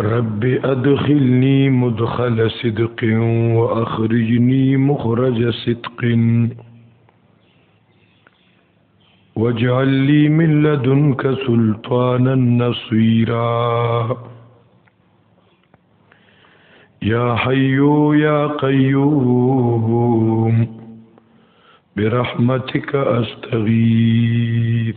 رب أدخلني مدخل صدق وأخرجني مخرج صدق واجعل لي من لدنك سلطانا نصيرا يا حي يا قيوم برحمتك أستغيث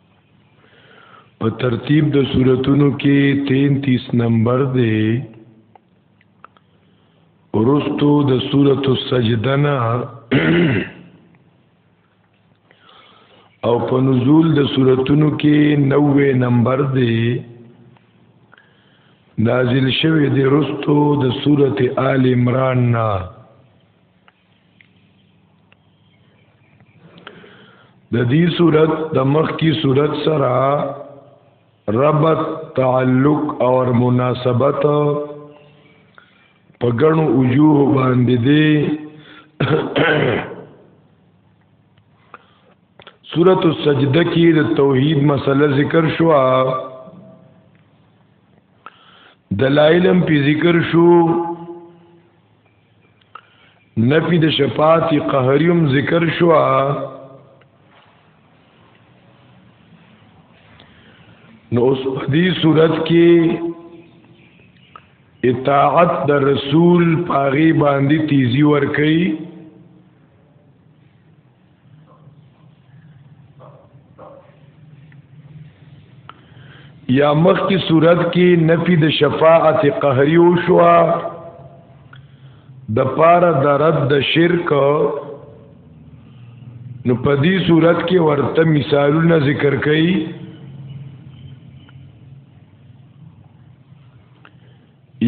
په ترتیب د صورتونو کې 33 نمبر دی ورستو د صورت السجدنا او په نزول د صورتونو کې 90 نمبر دی نازل شوه د رستو د صورت آل عمران نه د دې صورت د مخ کی صورت سره ربط تعلق او مناسبت په ګڼو وجوه باندې دی سورۃ السجده کې د توحید مسله ذکر شو دلایلم په ذکر شو نفی د شفاعت قهریم ذکر شو نو اوس په دې صورت کې اطاعت د رسول پاغي باندې تیزی ور کوي یا مخ کی صورت کې نفی د شفاعت قهری او شوا د پار د رد د شرک نو په دې صورت کې ورته مثالونه ذکر کړي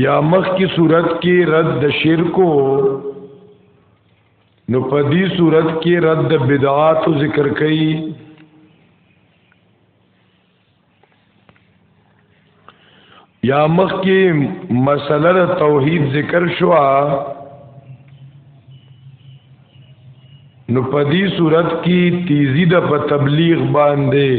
یا مخ کی صورت کې رد د شرکو نو په دې صورت کې رد بدعات ذکر کړي یا مخ کې مسله توحید ذکر شو نو په دې صورت کې تیزی د په تبلیغ باندې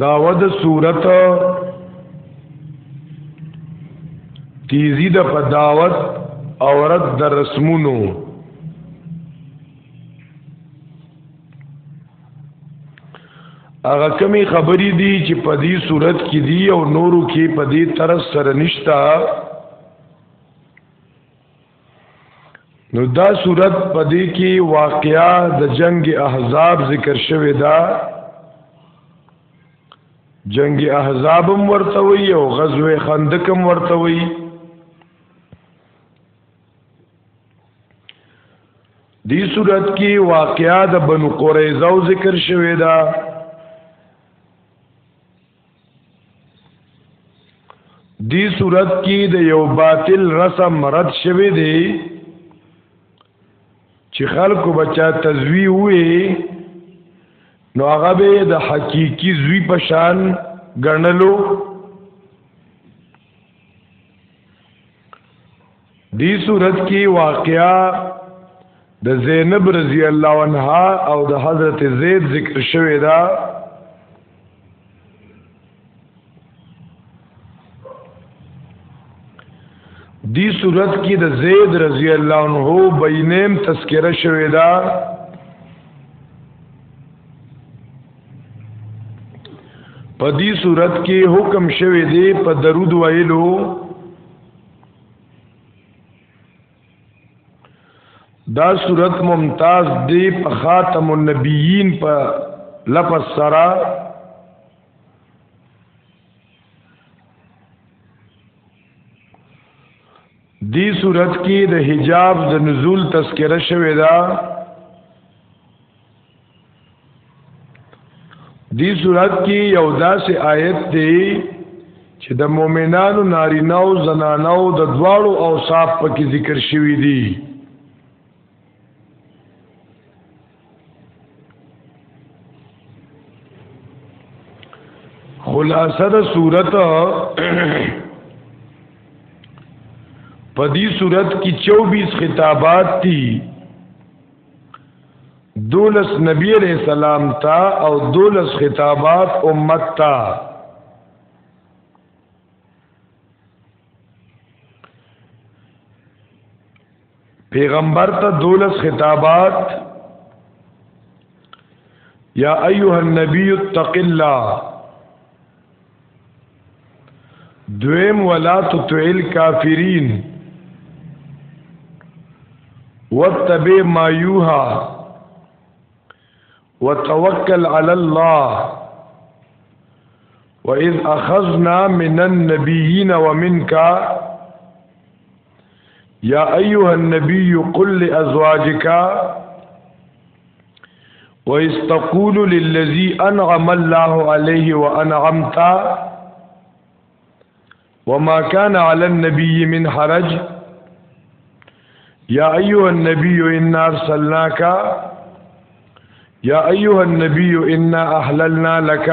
داود صورت تیزی د په دعوت او رد د رسمونو هغه کمی خبرې دي چې په دې صورت کې دي او نورو کې په دې طرز سره نشتا نو دا صورت پدې کې واقعا د جنگ احزاب ذکر شوی دا جنگ احزاب هم ورته وي او غزوه خندق هم ورته وي دی صورت کې واقعا د بنو قریظه ذکر شوی دا دی صورت کې د یو باطل رسم رد شوه دی چې خلکو بچا تزوی وې نو هغه به د حقيقي زوی په شان ګڼلو دی صورت کې واقعا د زینب رضی الله عنها او د حضرت زید ذکر شوی دا دی صورت کې د زید رضی الله عنه بینیم تذکرہ شوی دا په دې صورت کې حکم شوی دی په درود ویلو دا صورت ممتاز دی په خاتم النبیین په لفظ سره دی صورت کې د حجاب د نزول تذکره شوې ده دی صورت کې یو داسې آیت دی چې د مؤمنانو نارینه او زنانو د دواړو اوصاف پکې ذکر شوی دی خلاصه د صورت په دې صورت کې 24 خطابات دي دولس نبی علیہ السلام تا او دولس خطابات امت تا پیغمبر تا دولس خطابات یا ایوہ النبی اتق اللہ دویم ولا تطعل کافرین واتبع ما یوحا وتوكل على الله وإذ أخذنا من النبيين ومنك يا أيها النبي قل لأزواجك وإذ تقول للذي أنعم الله عليه وأنعمت وما كان على النبي من حرج يا أيها النبي إنا أرسلناك يا أيها النبي إنا أحللنا لك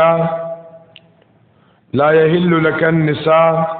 لا يهل لك النساء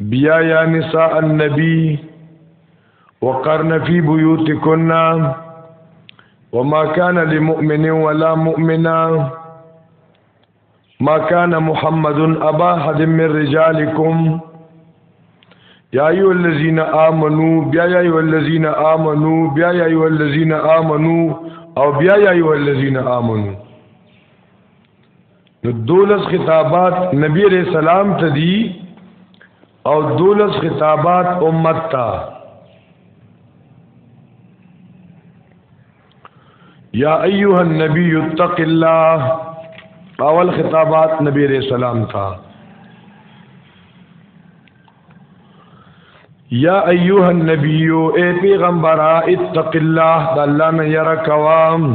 بيا يا نساء النبي وقرن في بيوتكن وما كان لمؤمن ولا مؤمنا ما كان محمد ابا حد من رجالكم يا ايها الذين امنوا بيا يا ايها الذين امنوا بيا يا ايها الذين امنوا او بيا يا ايها الذين امنوا نو دولس خطابات نبی علیہ السلام ته دی او دولس خطابات امت ته یا ایها النبی اتق الله اول خطابات نبی علیہ السلام ته یا ایها النبی اے پیغمبر اتق الله د الله نه یره کوام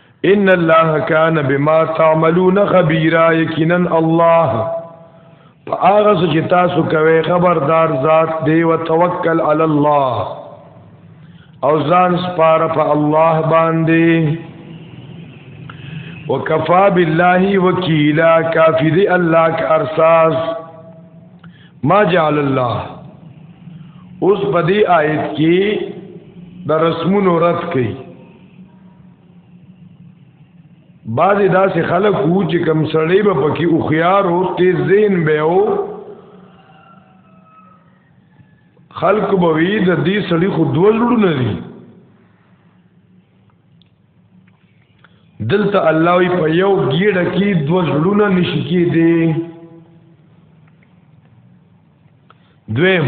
ان الله کان بما تعملون خبيرا یقینا الله هغه چې تاسو کوي خبردار ذات دی او توکل علی الله او ځان سپاره په الله باندې وکفا بالله وکیلا کافی دی الله کارساز ما جعل الله اوس په دې آیت کې د رسمونو رد کړي بعضې داسې خلک وو چې کم سړی به پکې اوخیار او تیز ذهن به او خلق به وی د دې سړی خو دوه لړونه دي دلته الله وی په یو ګیډه کې دوه لړونه نشي کېدي دویم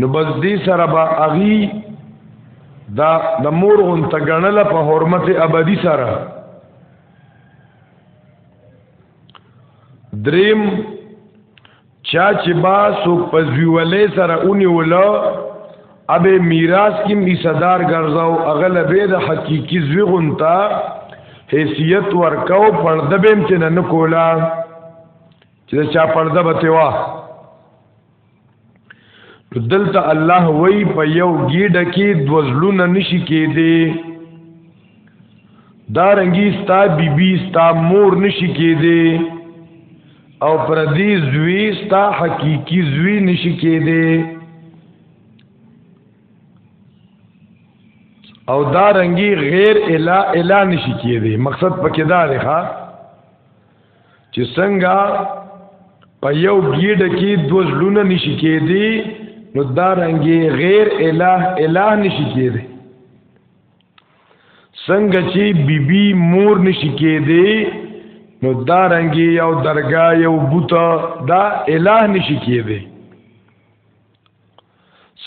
نو بس دې سره با اغي دا د مور اون تګنل په حرمت ابدي سره دریم چا چې با سو پزویولې سره اونې ولا ابه میراث کې می صدر ګرځاو اغلبې د حقيقي زویغونتا حیثیت ورکاو پرده بهم چې نه کولا چې چا پرده بتوا دلته الله وای په یو گیډه کې د وزلونه نشي کېدی دا رنګي ستا بیبي ستا مور نشي کېدی او پر دې زوی ستا حقيقي زوی نشي کېدی او دا رنګي غیر الا الا نشي کېدی مقصد پکې دا دی ښا چې څنګه په یو ګیډ کې دو زلونه نشي کېدی نو دا رنګي غیر الہ الہ نشي کېدی څنګه چې بیبي بی مور نشي کېدی نو دا رنګي یو درگاه یو بوت دا الہ نشي کېدی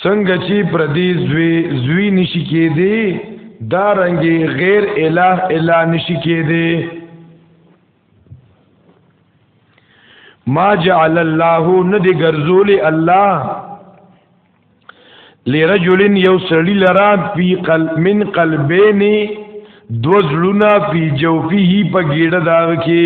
څنګه چې پر دې زوی زوی نشي کېدی دا رنګي غیر الہ الہ نشي کېدی ما جعل الله ندی ګرځولي الله لرجل یو سړی لرا فی قلب من قلبین دوزلونا فی جوفیه په ګیړه داغ کې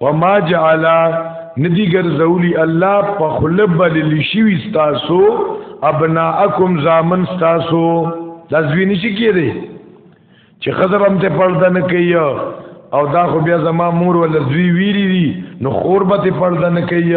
وما جعل ندی ګرځولی الله په خلب بلل شوی تاسو ابناءکم زامن تاسو لزوینی شي کیږي چې خزر هم ته پرده نه کوي او دا خو بیا زما مور ول زوی ویری دي نو خور به ته پرده نه کوي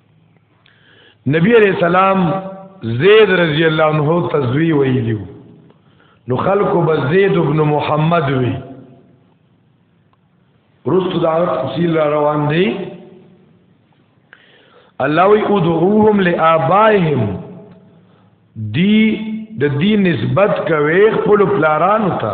نبی علیہ السلام زید رضی الله عنه تزوی ویلیو نو خلق به زید ابن محمد وی رست دا تفصیل را روان دی الله وی ادعوهم لآبائهم دی د دین نسبت کوي خپل پلارانو ته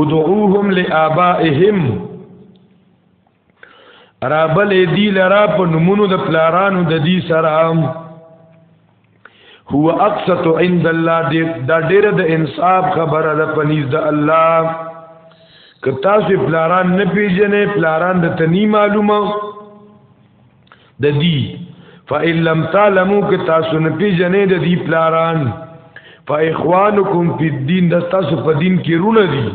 ادعوهم لآبائهم رابل دی لرا په نمونو د پلارانو د دی سره هو اقصت عند الله دی دا ډیر د انصاف خبره ده پنیز د الله که تاسو پلاران نه پیژنې پلاران د تنی معلومه د دی فإن لم تعلموا که تاسو نه پیژنې د دی پلاران فإخوانکم فی الدین د تاسو په دین کې رونه دي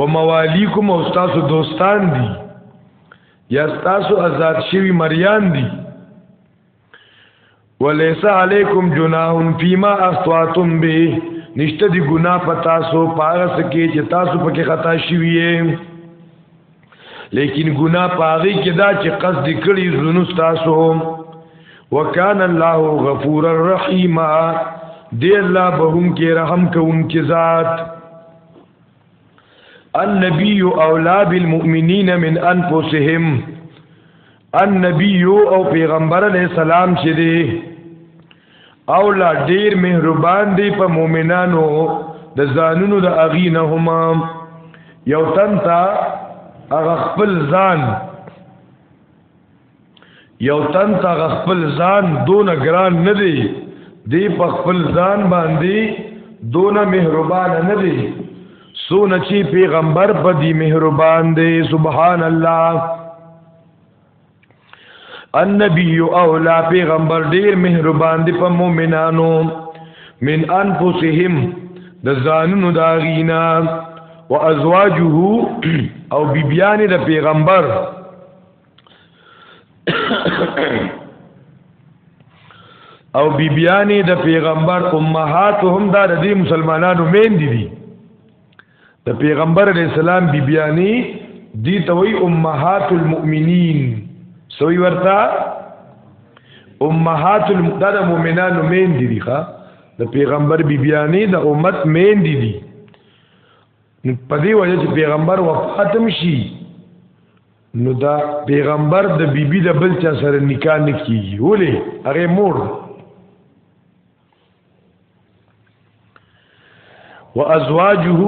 و موالیکم او تاسو دوستان دي یا تاسو آزاد شوی مریان دي وليس عليكم جناح فيما اخطأتم به نشته دی ګنا پتا سو پاغه سکه چې تاسو پکې خطا شوی لیکن ګنا پاغي کې دا چې قصد کړی زونو تاسو وکان الله غفور الرحیم دی الله بهم کې رحم کوونکی ذات النبي اولا بالمؤمنین من انفسهم النبي او پیغمبر علی السلام چې دی اولا ډیر مهربان دی په مؤمنانو د ځانونو د اغي نه هما یو تن تا هغه خپل ځان یو تن تا خپل ځان دون ګران نه دی دی په خپل ځان باندې دون مهربان نه دی سونه چې پیغمبر په دی مهربان دی سبحان الله النبی اولا پیغمبر ډیر مهربان دی په مؤمنانو من انفسهم د ځانونو دا غینا او ازواجه او بیبیان د پیغمبر او بیبیانی د پیغمبر امهات هم دا د دې مسلمانانو مین دي دي د پیغمبر علی السلام بیبیانی دی ته وی امهات المؤمنین سوی ورته امهات دا د مؤمنانو مین دي دي ښا د پیغمبر بیبیانی د امت مین دي دي په دې وجه چې پیغمبر وفاتم شي نو دا پیغمبر د بیبي د بل چا سره نکاح نه کیږي ولې هغه مور وازواجه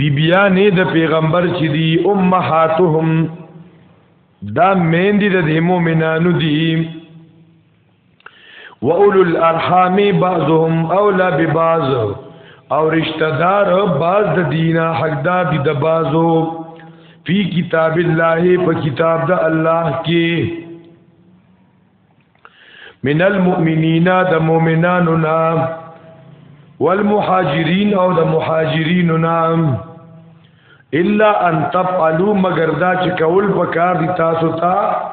بیبیانې د پیغمبر چې دی امهاتهم دا مین دي د مؤمنانو دي واولو الارحام بعضهم اولا ببعض او رشتہ دار بعض د دینه حقدار دي د بعضو فی کتاب الله په کتاب د الله کې من المؤمنین د مؤمنانو نا والمهاجرین او د مهاجرین نا الا ان تفعلوا مگر دا چې کول پکار دي تاسو ته تا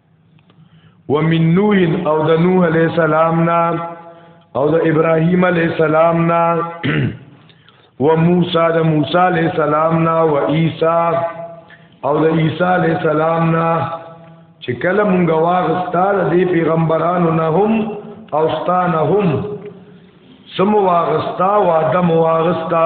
ومن نوح او د نوح علی السلام نا او د ابراهیم علی السلام نا و موسی د موسی علی السلام نا و عیسی او د عیسی علی السلام نا چې کله مونږ واغستال دی پیغمبرانو نه هم او ستانه هم سم واغستا و ادم واغستا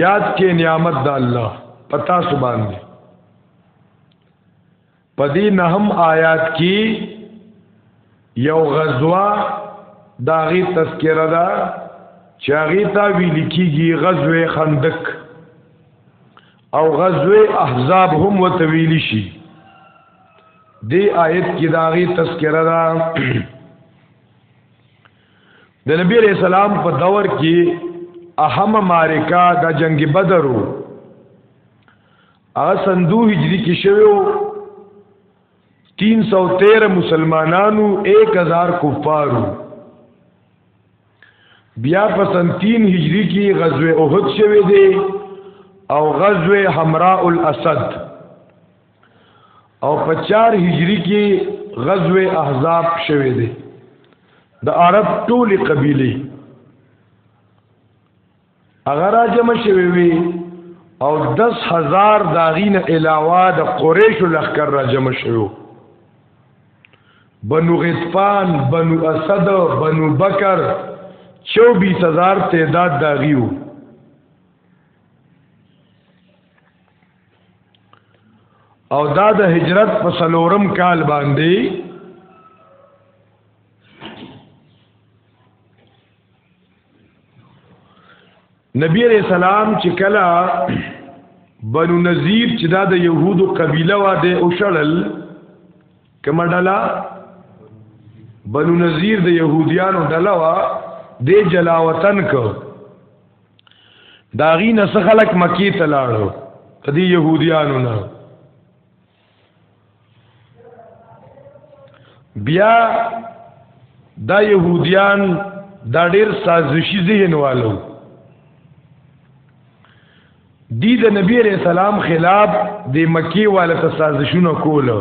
یاد کې نعمت د الله پتا سبحان دی پدې نهم آیات کې یو غزوه داغي تذکرہ ده چاغي تا ویل کیږي غزوه خندق او غزوه احزاب هم وتویل شي دې آیت کې داغي تذکرہ ده د نبی علیہ السلام په دور کې اهم معرکه د جنگ بدر وو هغه سندو هجری کې شوو 313 مسلمانانو 1000 کفارو بیا په سن 3 هجری کې غزوه احد شوه دی او غزوه حمراء الاسد او په 4 هجری کې غزوه احزاب شوه دی د عرب ټولی قبیله اگر راجم شوی وی او 10000 داغین علاوه د قریش لخر راجم شوی بنو غطفان بنو اسد بنو بکر 24000 تعداد داغیو او دا د هجرت په سلورم کال باندې نبی علیہ السلام چې کلا بنو نذیر چې دا د يهودو قبيله وا ده او شړل کما ډلا بنو نذیر د يهوديانو ډلا وا د جلاوطن کو داغي نه خلک مکی ته لاړو ته دی يهوديانو نه بیا دا يهوديان دا ډېر سازشي ذهن والو دی د نبی عليه السلام خلاف د مکی والته سازشونه کولو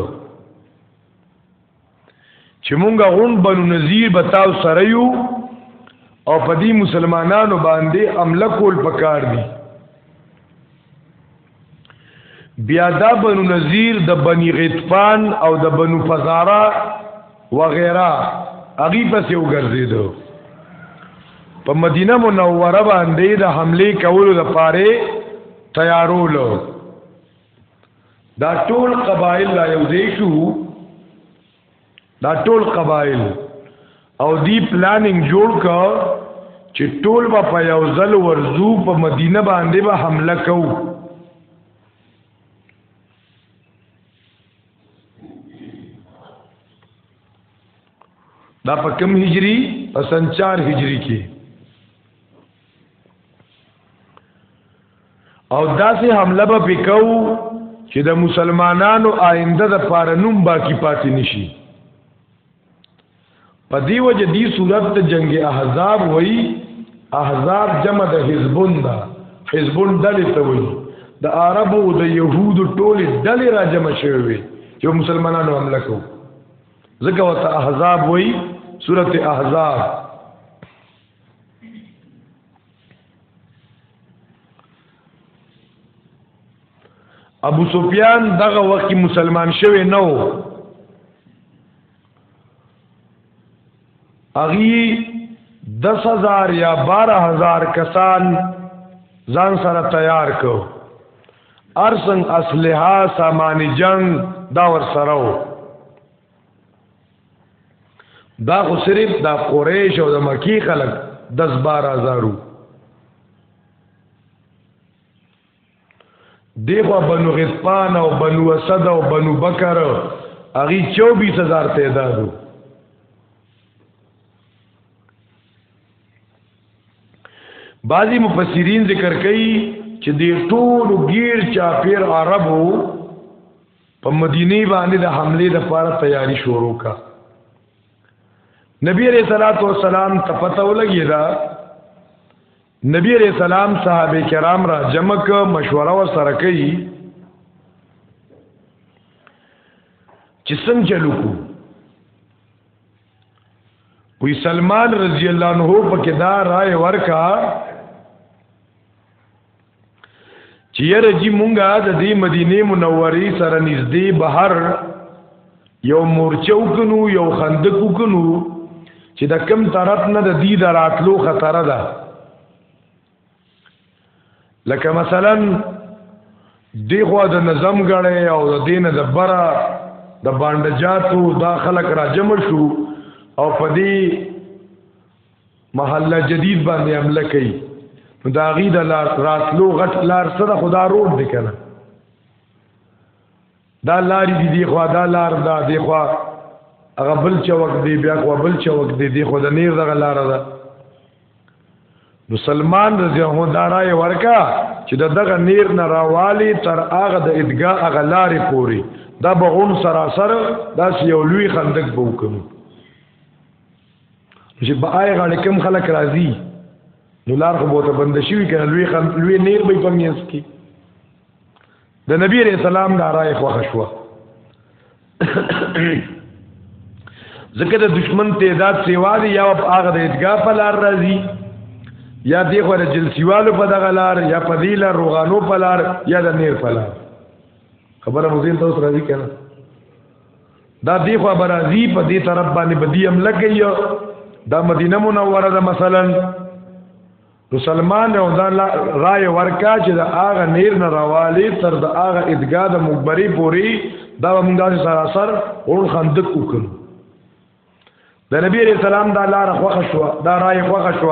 چې مونږه غون بنو نذیر به تاسو سره یو او په دې مسلمانانو باندې عمل کول پکار دي بیا دا بنو نذیر د بنی غطفان او د بنو فزارا وغیرہ اغي پسې وګرځیدو په مدینه منوره باندې د حمله کولو لپاره تیارولو دا ټول قبایل لا یو ځای شو دا ټول قبایل او دی پلانینګ جوړ کا چې ټول به په یو ځل ورزو په مدینه باندې به حمله کو دا په کم هجری په سن 4 هجری کې او داسې حمله به وکاو چې د مسلمانانو آینده د پاره نوم باقی پاتې نشي په دی وجه دی صورت ته جنگ احزاب وای احزاب جمع د حزبون دا حزبون ډلې ته وای د عربو د يهودو ټولې ډلې را جمع شوې وي چې مسلمانانو حمله کوي ځکه وته احزاب وای صورت احزاب ابو سفیان دغه وخت کې مسلمان شوی نه و اغي 10000 یا 12000 کسان ځان سره تیار کو ارسن اسلحه سامان جنگ دا ور سره و دا خو صرف دا قریش او د مکی خلق 10 12000 دیخوا بنو غطفان او بنو اسد او بنو بکر اغي 24000 تعدادو بعضی مفسرین ذکر کوي چې د ټولو غیر چاپیر عربو په مدینه باندې د حمله د پاره تیاری شروع کا نبی علیہ الصلوۃ والسلام ته پته ولګی دا نبی علیہ السلام صحابه کرام را جمع ک مشوره و سره کوي چې څنګه چلو کو وی سلمان رضی الله عنه پکې دا رائے ورکا چې یره جی مونږه د دې مدینه منورې سره نږدې بهر یو مورچو کنو یو خندق کنو چې د کم طرف نه د دې د راتلو خطر ده لکه مثلا دی خو د نظم غړې او د دین د برا د باندجاتو دا خلک را جمع شو او په دې محله جدید باندې عمله کوي نو دا غي د لار راتلو غټ لار سره خدا روډ دی کنه دا لارې دي دی خو دا لار دا دی خو هغه بل چوک دی بیا خو بل چوک دی دی خو د نیر دغه لار ده نو سلمان رضی الله عنه دارای ورکا چې د دغه نیر نه راوالی تر هغه د ادګا هغه لارې پوري دا بغون سراسر دا یو لوی خندق بوکم چې په آی غاړه کم خلک راځي نو لار خو بوته بند شي کنه لوی خل لوی نیر به پمینس کی د نبی علیہ السلام دا راي خو خشوه ځکه د دشمن تعداد سیوا دی یا په هغه د ادګا په لار راځي یا دی خو د جلسیوالو په دغه لار یا په دی لار روغانو په لار یا د نیر په لار خبره مزین تاسو راځي کنه دا دی خو برازي په دې طرف باندې بدی هم لګي دا مدینه منوره ده مثلا مسلمان او دا رائے ورکا چې دا هغه نیر نه راوالی تر دا هغه ادګا د مقبري پوری دا موږ داسې سراسر اون خندق وکړو د نبی رسول الله دا لار خوښ شو دا رائے خوښ شو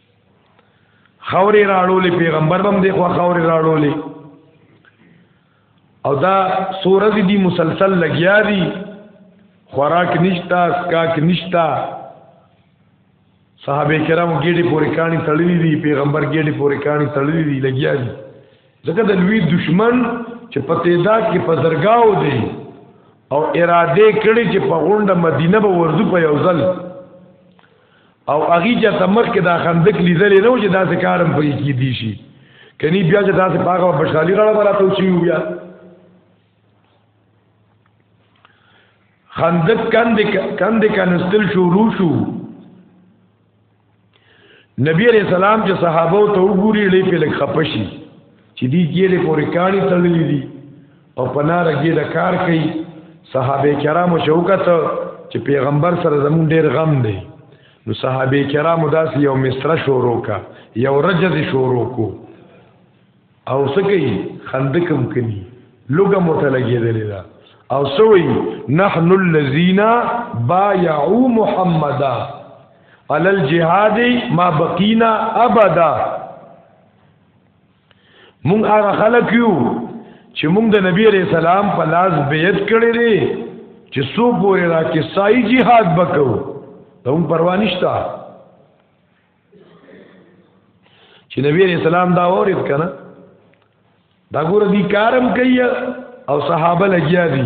خورې راړولې پیغمبر هم دی خو خورې راړولې او دا سورج دی مسلسل لګیا دی خوراک نشتا سکاک نشتا صحابه کرام ګېډي پورې کانی تړلې دي پیغمبر ګېډي پورې کانی تړلې دي لګیا دي ځکه د لوی دشمن چې په تعداد کې په زرګاو دي او اراده کړې چې په غونډه مدینه به ورځو په یو ځل او هغه چې تمخ کې دا خندق لیدل نه و چې دا څه کارم پرې کې دي شي کني بیا چې دا څه پاغه بشالي غړ راته وشي بیا خندق کند کند کنستل شروع شو نبی علیہ السلام چې صحابه ته وګوري لې په لک خپشي چې دی ګیره پورې کانی تړلې دي او پنار ګیره کار کوي صحابه کرامو شوکت چې پیغمبر سره زمون ډیر غم دی نو صحابه کرامو داس یو مصره شروع کا یو رجز شروع کو او سکی خندکم کنی لوګه متلګیدل دا او سوی نحن الذين بايعوا محمدا على الجهاد ما بقينا ابدا مونږ هغه خلک یو چې مونږ د نبی عليه السلام په لاس بیعت کړی دی چې سو پورې را کې سای جهاد وکړو ته هم پروا نشته چې نبی عليه السلام دا اورید کنه دا ګور دي کارم کوي او صحابه لګیا دي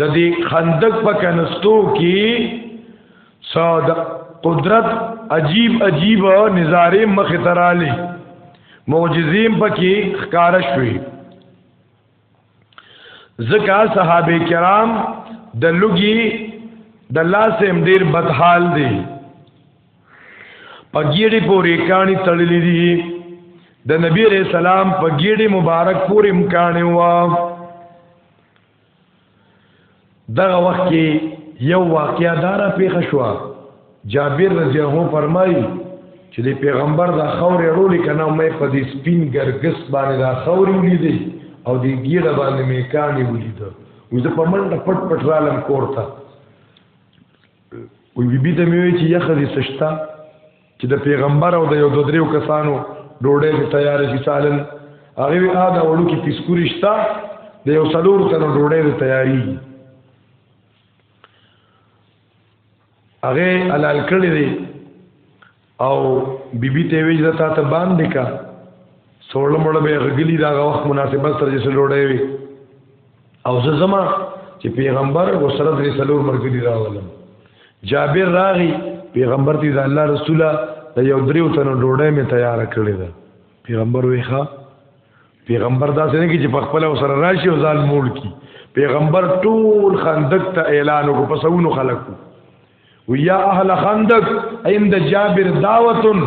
د دې خندق په کنستو کې څو د قدرت عجیب عجیب نظارې مخ تراله معجزیم پکې ښکار شوي ځکه صحابه کرام د لګي د لاس هم ډیر بدحال دي پګیړي پورې کانی تړلې دي د نبی رسول سلام پګیړي مبارک پورې امکان و دغه وخت کې یو واقعیا دارا پیښ شو جابر رضی الله عنه فرمایي چې د پیغمبر دا خورې رولې کنه مې په دې سپین ګرګس باندې دا خورې ولیدې او دې ګیره باندې مې کانې ولیدې وې زه په منډه پټ پټ رالم کورته وې بي بي ته مې وې چې یخه دې سشتا چې د پیغمبر او د یو دو دریو کسانو ډوډۍ د تیارې شي سالن هغه وی آ دا وړو کې پیسکوري شته د یو سلور تنو ډوډۍ د تیاری هغه حلال کړی دی او بیبي ته وی زتا ته باندې کا سوړ مړ به غګلی دا وخت مناسبت سره چې ډوډۍ وی او زه زما چې پیغمبر او سره درې څلور مرګري راولم جابر راغی پیغمبر دې د الله رسوله د یو دریو تنو ډوډۍ می تیار کړې ده پیغمبر وی ښا پیغمبر دا څنګه کې چې په خپل سره راشي او ځان موړ کی پیغمبر ټول خندق ته اعلان وکړ په سونو خلکو ويا اهل خندق ايم د جابر دعوتن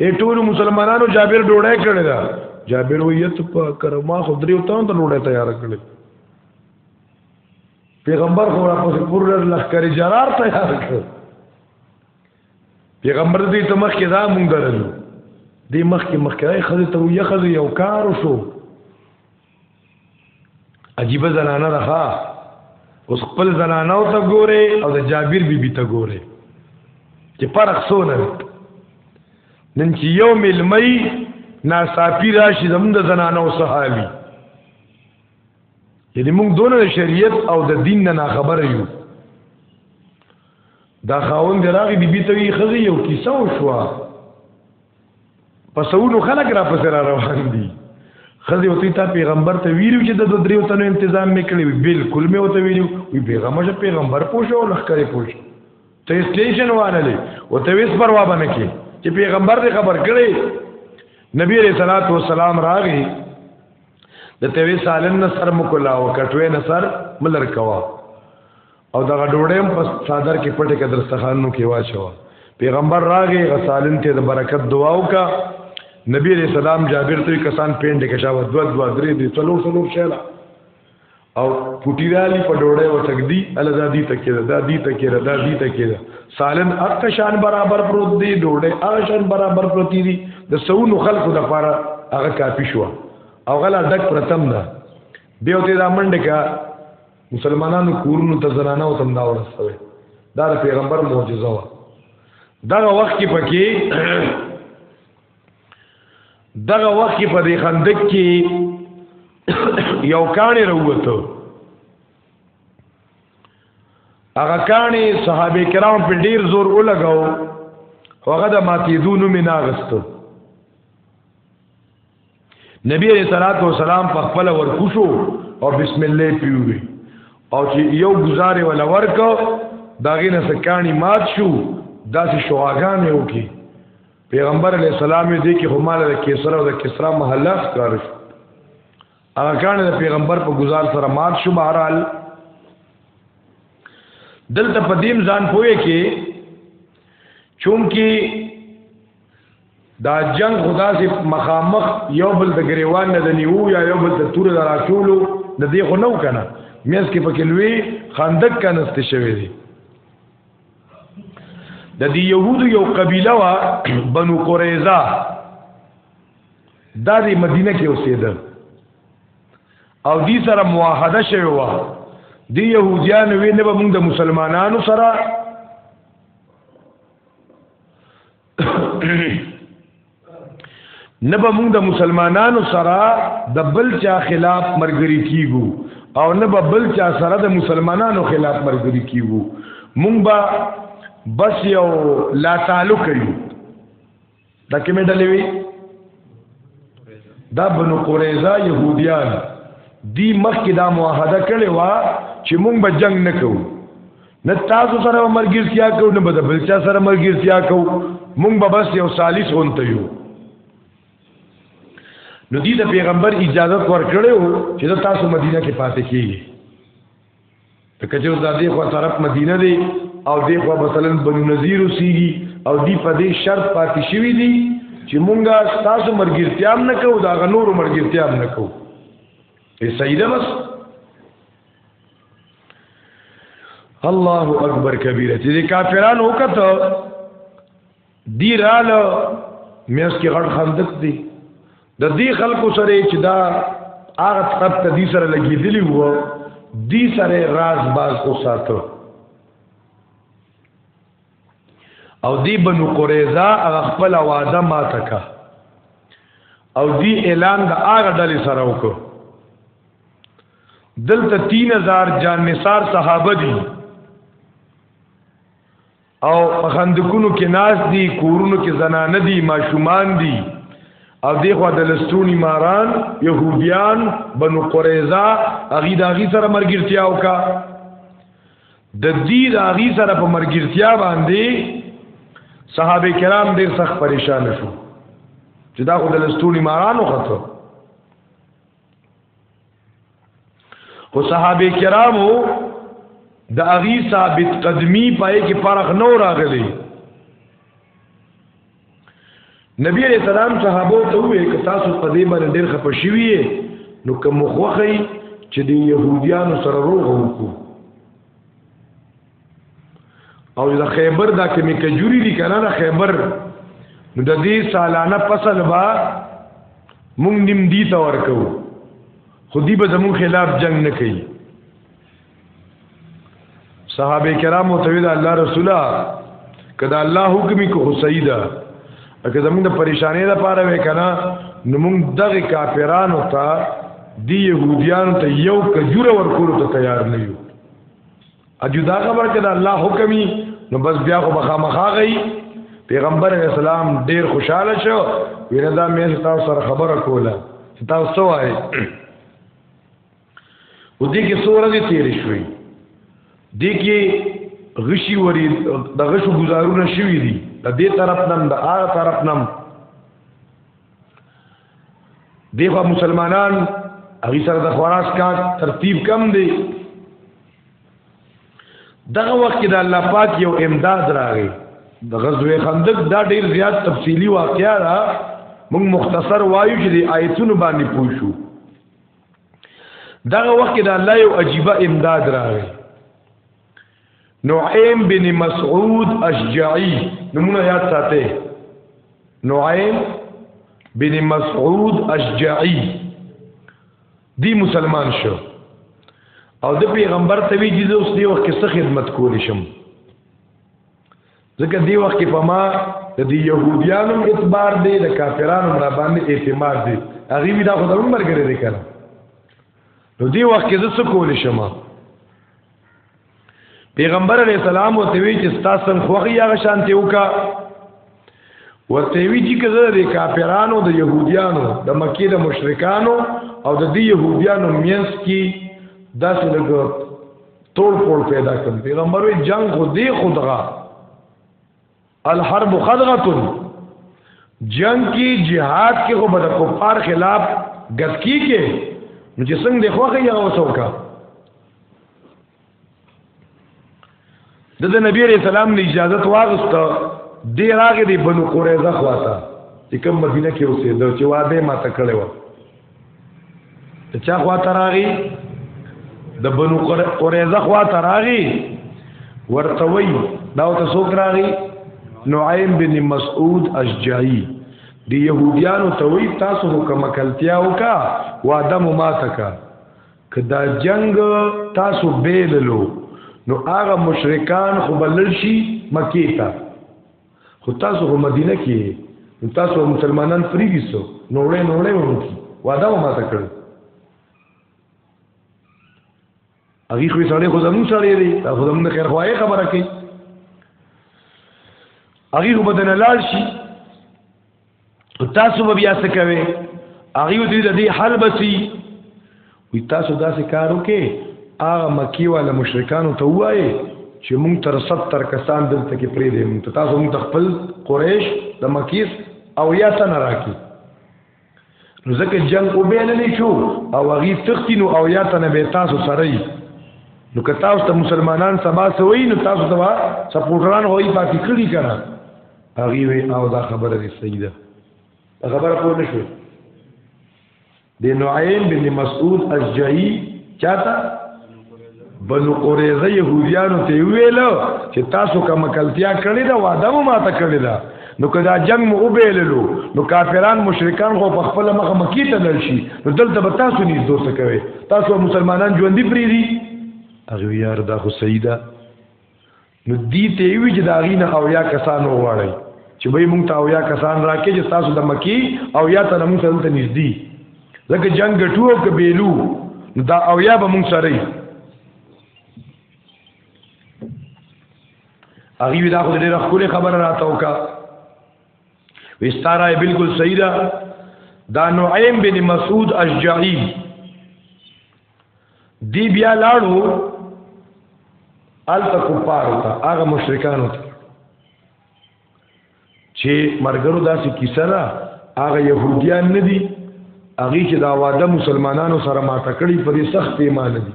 اي ټول مسلمانانو جابر ډوړای کړی دا جابر ویت په کرما خو دریو تاون ته ډوړای تیار کړی پیغمبر خو را پس پور لخر جرار تیار کړ پیغمبر دې ته مخ کې دا مونږ درلو دې مخ کې مخ کې خزه ته یو خزه یو کار وشو عجیب زنانه رخا اوس خپل زنانه او ته ګوره او د جابر بیبي ته ګوره چې فرق سونه نن چې یو ملمئی ناصافی راشي زموږ د زنانه او صحابي یعنی موږ دونه د شریعت او د دین نه خبر یو دا خاون دراغي بیبي ته یې خزي یو کیسه وشوه پسونو خلک را پسې را روان دي خزي او تا پیغمبر ته ویلو چې د دریو تنو تنظیم میکړي بالکل مې وته ویلو وی پیغمبر چې پیغمبر پوښو او لخرې پوښو ته سټیشن وانه لې او ته ویس پروا باندې کې چې پیغمبر دې خبر کړي نبی رسول الله والسلام راغی د توی سالن نه سر مکلا او کټوي نه سر ملر کوا او دغه ډوډۍ هم په صادر کې پټه کې در سخانو کې واچو پیغمبر راغی غسالین ته د برکت دعا وکا نبی علیہ السلام جابر ته کسان پیند کې شاو دو دو درې دې څلور څلور شاله او پټی رالی په ډوډۍ وټک دی الزا دی تکیره دا دی تکیره دا دی تکیره سالن اق شان برابر پروت دی ډوډۍ هغه شان برابر پروت دی د سونو خلقو د پاره هغه کافی شو او غلا ډک پرتم ده دیو ته دا منډه کا مسلمانانو کورونو ته زنانه او تم دا ورسوي دا د پیغمبر معجزه و دغه وخت کې پکې دغه وخت کې په دې خندق کې یو کانه وروته هغه کانه صحابه کرام په ډیر زور ولګاو هغه د ماتیدونو میناغستو نبی علیہ الصلوۃ والسلام په خپل ورکوشو او بسم الله پیوي او چې یو گزارې ولا ورکو داغه نه سکانی مات شو داسې شواګان یو کې پیغمبر علیہ السلام دې کې هماله د کیسر او د کسرا محله ښکار شو هغه کانه د پیغمبر په گزار سره مات شو بهرال دلته په دیم ځان پوهه کې چونکی دا جنگ خدا سي مخامخ یو بل د غریوان نه د نیو یا یو بل د تور د راچولو د دې خو نو کنه مېز کې پکې لوی خندق کنست شوی دی د دې يهودو یو قبيله وا بنو قريزه دا د مدینه کې اوسېده او دې سره معاهده شوی و دی يهوديان وی نه به موږ د مسلمانانو سره نه به موږ د مسلمانانو سره د بل چا خلاف مرګري کیږو او نه به بل چا سره د مسلمانانو خلاف مرګري کیږو موږ به بس یو لا تعلق یو دا کومه ډلې وي دا بنو قریظه يهوديان دی مخکې دا معاهده کړې و چې مونږ به جنگ نکوو نه تاسو سره مرګرتیا کو نه بده بل چا سره مرګرتیا کو مونږ به بس یو ثالث اونته یو نو دې د پیغمبر اجازه ورکړو چې تاسو مدینه کې پاتې کیږئ ته کچو دا دې خو طرف مدینه دی او دې خو مثلا بنو نذیر وسیږي او دې په دې شرط پاتې شوی دی چې مونږه تاسو مرګرتیام نه کوو دا غنور مرګرتیام نه کوو ای سیده بس الله اکبر کبیره چې د کافرانو وکړه دی رااله میاس کې غړ خندق دی د دې خلکو سره چې دا هغه طرف ته دې سره لګېدلی وو دې سره راز باز کو ساتو او دی بنو قریظه هغه خپل وعده ماته کا او دی اعلان د هغه ډلې سره وکړو دلته 3000 جان نثار صحابه دي او خندقونو کې ناس دي کورونو کې زنانه دي ماشومان دي او دیخوا د لستونی ماران يهوديان بنو قريزه اغي د اغي سره مرګرتیا وکا د دې د اغي سره په مرګرتیا باندې صحابه کرام ډېر سخت پریشان شو چې دا خو د لستونی مارانو خطر خو صحابه کرامو د اغي ثابت قدمی پای کې فرق نو راغلی نبی علیہ السلام صحابه ته وې ک تاسو په دې باندې ډېر خپه شوی نو کوم خوخی چې د يهوديانو سره روغ وکړو او د خیبر دا کې می کجوري دي کنه د خیبر نو د دې سالانه فصل با مونږ نیم دی ته ورکو خو دی به زمون خلاف جنگ نه کوي صحابه کرامو ته ویل الله رسولا کدا الله حکم کو حسیدا اګه زمون د پریشانې لپاره وې کنه نو مونږ دغه کافرانو ته دی يهوديان ته یو کجوره ورکول ته تیار نه یو اجو دا خبر کړه الله حکمي نو بس بیا خو بخا مخا غي پیغمبر اسلام ډیر خوشاله شو ویره دا مې تاسو سره خبره کوله چې تاسو وایي و دې کې سوره دې تیر شوې دې کې غشي وری د غشو گزارونه شوې دي د دې طرف نم د هغه طرف نم دیخوا مسلمانان هغه سره د خوراک کا ترتیب کم دی دغه وخت کې د الله پاک یو امداد راغی د غزوه خندق دا ډیر زیات تفصیلی واقعا را موږ مختصر وایو چې د آیتونو باندې پوښو دغه وخت کې د الله یو عجیبه امداد راغی نعیم بن مسعود اشجعی نمونه یاد ساته نعیم بن مسعود اشجعی دی مسلمان شو او د پیغمبر ته وی چې اوس دی وخت څه خدمت کول شم ځکه دی وخت په ما د دی يهوديانو اعتبار دی د کافرانو را باندې اعتماد دی هغه وی دا خو د عمر ګره دی کړه نو دی وخت کې زه څه کول شم پیغمبر علی السلام او توی چې ستاسو خوغي هغه شانته وکا ورته وی چې کزه د کافرانو د يهوديانو د مکی د مشرکانو او د دې يهوديانو مینس کې داسې لګ توړ پوړ پیدا کړ پیغمبر وی جنگ خو دې خدغه الحرب خدغه جنگ کی جهاد کې خو به د کفار خلاف غسکی کې نو چې څنګه د خوخه یې اوسوکا د د نبی رسول سلام نه اجازه واغسته دی راغې دی بنو قریظه خواته چې کوم مدینه کې اوسېده چې واده ما ته کړو ته چا خوا تراغي د بنو قریظه خوا تراغي ورته وی دا ته څوک راغي نعیم بن مسعود اشجعی دی يهوديانو ته وی تاسو حکم کلتیا وکا وعده مو ماته کا کدا جنگ تاسو بیللو نو هغه مشرکان خو بلل شي مکی ته خو تاسو په مدینه کې تاسو مسلمانان فری دي سو نوړې نوړې ورکی واده ما ته کړ هغه خو سړی خو زمون سړی دی خو زمون خیر خوای خبره کوي هغه خو بدن لال شي تاسو به بیا څه کوي هغه دې د دې حل بسی وی تاسو داسې کار وکې هغه مکی والا مشرکانو ته وایي چې مونږ تر 70 کسان دلته کې پرې دي مونږ تاسو مونږ خپل قریش د مکیس او یا تن راکی نو ځکه جنگ او بیل نه شو او هغه تختینو او یا تن به تاسو سره یې نو که تاسو ته مسلمانان سبا سوي نو تاسو ته سپورټران هوی پاتې کړی کړه هغه وی او دا خبره دی صحیح ده دا خبره پوه نشو د نعیم بن مسعود اشجعی چاته بنو قریظه يهوديانو ته ویل چې تاسو کوم کلتیا کړی دا وعده مو ماته کړی دا نو کدا جنگ مو وبېللو نو کافران مشرکان خو په خپل مخه مکی ته دل شي نو دلته به تاسو نه دوسه کوي تاسو مسلمانان ژوندۍ پری دي هغه یار دا خو سیدا نو دی ته وی چې دا غینه او یا کسان وغواړي چې به مونږ ته او یا کسان راکې چې تاسو د مکی او یا ته مونږ سره ته نږدې ځکه جنگ ټو او کبیلو دا او یا به مونږ سره هغه وی دا خو ډیره خولي خبره راته وکا وستاره بالکل صحیح ده دا نعیم بن مسعود اشجعی دی بیا لاړو الته کفار ته هغه مشرکان ته چې مرګرو داسې کیسه را هغه يهوديان نه دي هغه چې دا واده مسلمانانو سره ماته کړی په دې سخت ایمان دي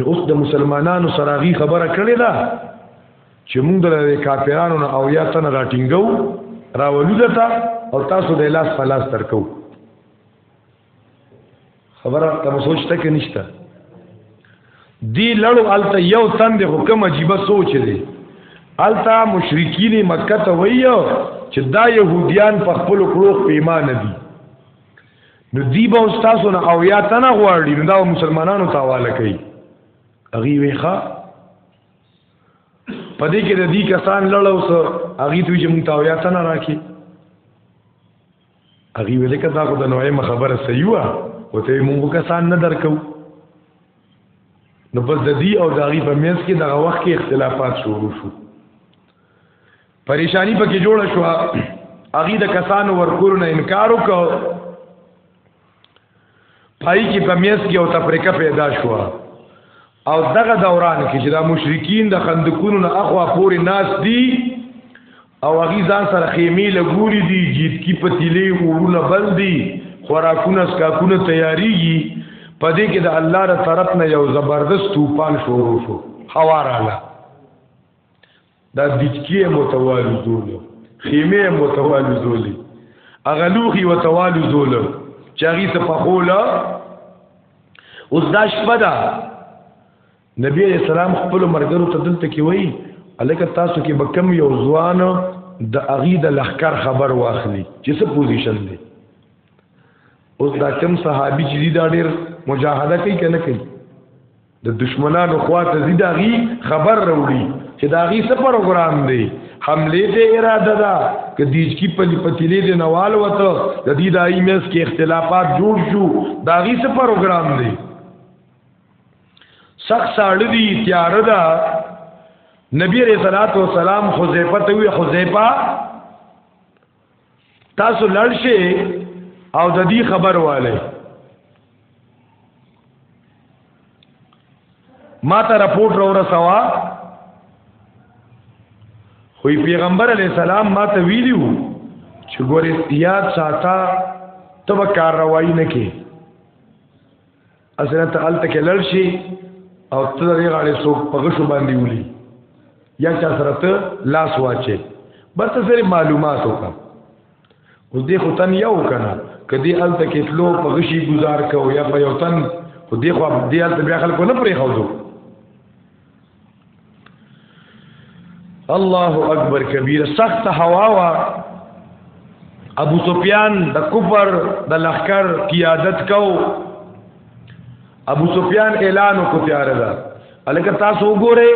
نو اوس د مسلمانانو سره غي خبره کړې ده چې موږ د کافرانو نه او یا تن راټینګو راولو دتا او تاسو د لاس فلاس ترکو خبره تم سوچته کې نشته دی لړو الته یو تند حکم عجیب سوچ دی الته مشرکین مکه ته ویو چې دا يهوديان په خپل کړو پیمان دي نو دی به استادو نه او یا تنه غواړي نو دا مسلمانانو ته حواله کوي اغي ویخه پدې کې د دې کسان لړو سره اغي دوی چې مونږ ته او یا تنه راکې هغه ویل کدا خو د نوې خبره صحیح و او ته موږ کسان نه درکو نو بس د دې او د هغه په منځ کې دغه وخت کې اختلافات شروع شو پریشانی پکې جوړه شو هغه د کسانو ورکور نه انکار وکړ پای کې په میس کې او تفریقه پیدا شو او دغه دوران کې چې دا مشرکین د خندقونو نه اخوا پورې ناس دي او هغه ځان سره خیمه لګوري دي جیت کی پتیلې اورونه بل دي خوراکونه سکاکونه تیاریږي پدې کې د الله تر طرف نه یو زبردست طوفان شروع شو هوا رااله دا دچکی متوالو زولو خیمه متوالو زولی اغلوخی وتوالو زولو چاگی تا پخولا اوز دا شپا دا نبی علیہ السلام خپل مرګرو ته دلته کې وای الکه تاسو کې به کم یو ځوان د اغي د لخر خبر واخلي چې څه پوزیشن دی اوس دا کم صحابي چې دا ډېر مجاهده کوي کنه کوي د دشمنانو خواته زی داغي خبر وروړي چې داغي څه پروګرام دی حمله ته اراده ده که دیج کی پلی پتیلې د نوال وته د دې د ایمس کې اختلافات جوړ شو داغي څه پروګرام دی سخت ساړ دی تیار ده نبی رسول الله صلوات و سلام حذیفه ته وی حذیفه تاسو لړ شي او د دې خبر والي ما ته رپورټ را ورسوا خو پیغمبر علی السلام ما ته ویلو چې ګورې یاد ساته ته به کارروایي نه کې اسنه ته الته کې لړ شي او ته دې غاړې څوک په غشو باندې ولي یا چا سره ته لاس واچي بس سره معلومات وکړه اوس دې خو تن یو کنه کدی الته کې تلو په غشي گزار کو یا په یو تن خو دې خو دې الته بیا خلکو نه پرې خو الله اکبر کبیر سخت هوا وا ابو سفیان د کفر د لخر قیادت کو ابو سفیان اعلان کو تیار ده الکه تاسو وګوره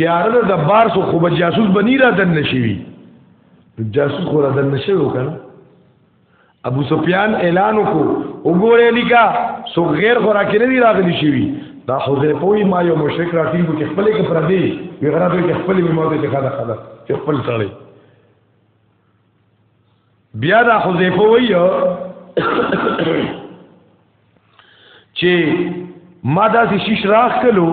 تیار ده د بار سو خو جاسوس بنی را دن نشوي جاسوس خو را دن نشوي وکړه ابو سفیان اعلان وکړو وګوره لیکا سو غیر خورا کې نه دی راغلی شي دا حذیفه وی ما یو مشرک راټینګ کې خپل کې پر دی وی غره دوی کې خپل مو ته خدا خدا چې خپل سره بیا دا حذیفه وی چې ما داسې شیش راخ کلو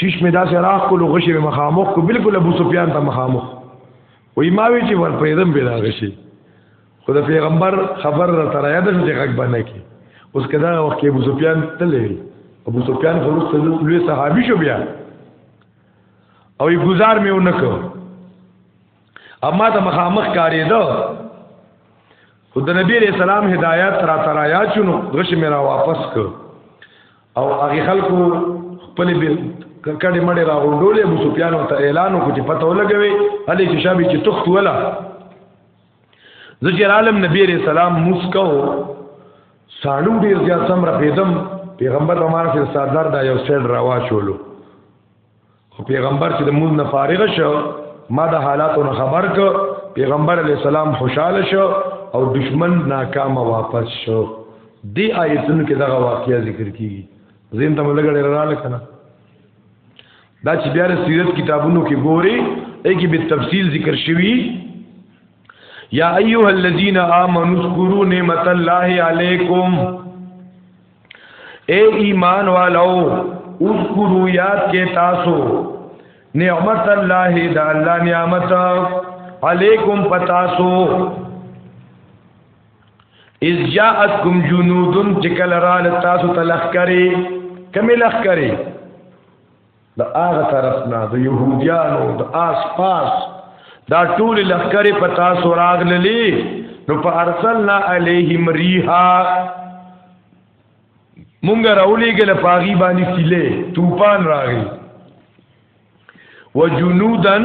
شیش می داسې راخ کلو غشي می مخامخ کو بالکل ابو سفیان ته مخامخ وې ما وی چې ور پیدم به دا غشي خو د پیغمبر خبر را تر یاد شو چې غږ باندې کې اوس کدا وخت کې ابو سفیان تللی ابو سفیان خو لوی صحابي شو بیا او یې گزار مې ونکړ اما ته مخامخ کاری دو خو د نبی علیہ السلام هدایت را ترایا چونو غش میرا واپس ک او هغه خلکو خپل کړي مړي را وډولې ابو سفیان ته اعلان وکړي پته ولګوي علي چې شابه چې تخت ولا ذکر عالم نبی علیہ السلام مسکو سالو ډیر زیات سم رفیدم پیغمبر عمر سره سردار دا یو سیل روا شولو خو پیغمبر چې د مونږ نه فارغ شو ما د حالاتو نه خبر کو پیغمبر علی السلام خوشاله شو او دشمن ناکام واپس شو دی آیتونو کې دغه واقعیا ذکر کیږي زین ته ملګری را لکنه دا چې بیا سیرت کتابونو کې ګوري ای کې به تفصیل ذکر شوی یا ایها الذین آمنوا اذکروا نعمت الله علیکم اے ایمان والو اذکروا یاد کې تاسو نعمت الله دا الله نعمت علیکم پتاسو از جاءتکم جنودن چکل را لتاسو تلخ کری کمی لخ کری د هغه طرف نه د يهوديانو د آس پاس دا ټول لخرې په تاسو راغللې نو په ارسلنا عليهم ريحا مونږ راولېګل پاغي باندې سیله طوفان راغی وجنودن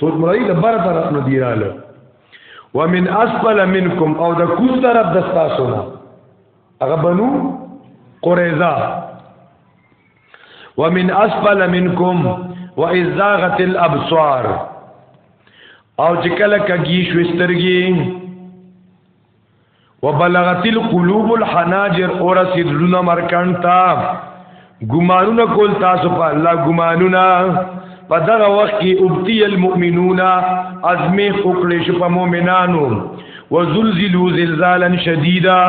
سوچ مرای د بر طرف نه دی رااله ومن اسفل منکم او د کوز طرف د تاسو نه هغه بنو قریظه ومن اسفل منکم واذ زاغت الابصار او چې کله کږي شوسترګي وبلغت القلوب الحناجر اور سرونه مرکان تا ګمانونه کول تاسو په الله ګمانونه په دغه وخت کې ابتی المؤمنون ازمه وکړې شو په مؤمنانو وزلزلوا زلزالا شديدا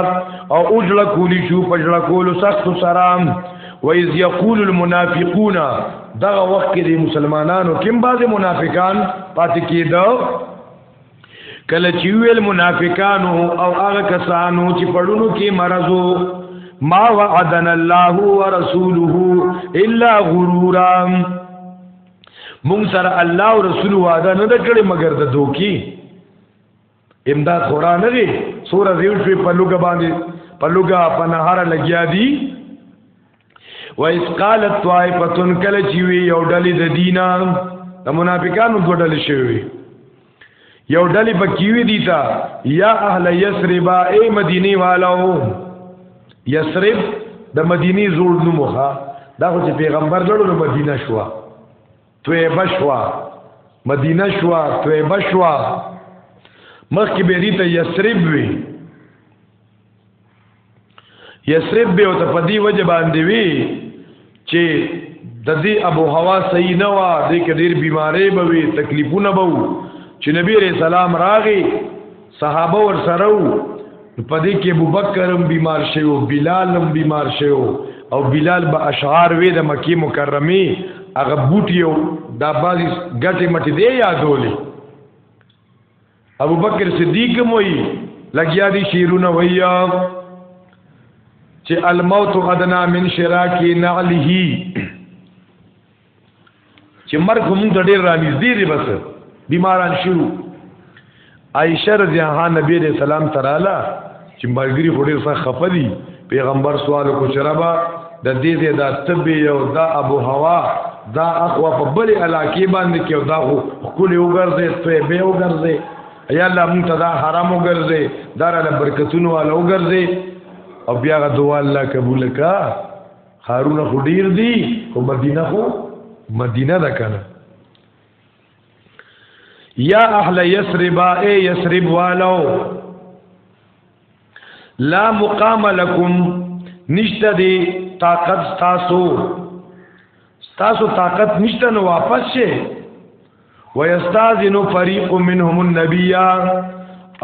او اجل کولی شو پجل کول سخت سرام و اذ يقول المنافقون دغه وخت کې مسلمانانو کوم بعض منافقان پاتې کېدو کله چې ویل منافقانو او هغه کسانو چې پړونو کې مرزو ما وعدنا الله ورسوله الا غرورا مون سره الله او رسول وعده نه کړې مگر د دوکي امداد قران دی سورہ زیوټ په لوګ باندې په لوګ په نهار لګیا دی و اس قالت طائفتن کله چې وی یو ډلې د دینا د منافقانو دوه ډلې شوی یو ډلې پکې وی دي تا یا اهل یثرب ای مدینی والو یثرب د مدینی زوړ نومه دا خو چې پیغمبر لړو نو مدینه شو تویبه شو مدینه شو تویبه شو مخکې به دي ته یثرب وی یسرب به او ته په دې وجه باندې وی چې د دې ابو هوا صحیح نه وا دې کې ډېر بیمارې به وي تکلیفونه به وو چې نبی رسول سلام راغی صحابه ور سره وو په دې کې ابو بکرم بیمار شوی بلالم بیمار شوی او بلال به اشعار وې د مکی مکرمه هغه بوټیو دا بازي ګټه مټ دی یادولې ابو بکر صدیق موي لګیا دي شیرونه ویا چې الموت ادنا من شراک نعله چې مرګ هم د ډیر رانیز دی دی بس بیماران شروع عائشه رضی الله عنها نبی رسول الله تراله چې ملګری خو ډیر سخت خپه دي پیغمبر سوال کو چربا د دې دې دا طب یو دا ابو هوا دا اخوا په بل علاقې باندې کې دا خو خپل وګرځي ته به وګرځي یا الله مونږ ته دا حرام وګرځي دا له برکتونو والا وګرځي او بیا غ دعا الله قبول کا هارون خو ډیر دی خو مدینه خو مدینه ده کنه یا اهل یثرب ای یثرب والو لا مقام لکم نشته دی طاقت تاسو تاسو طاقت نشته نو واپس شئ ويستاذن فريق منهم النبي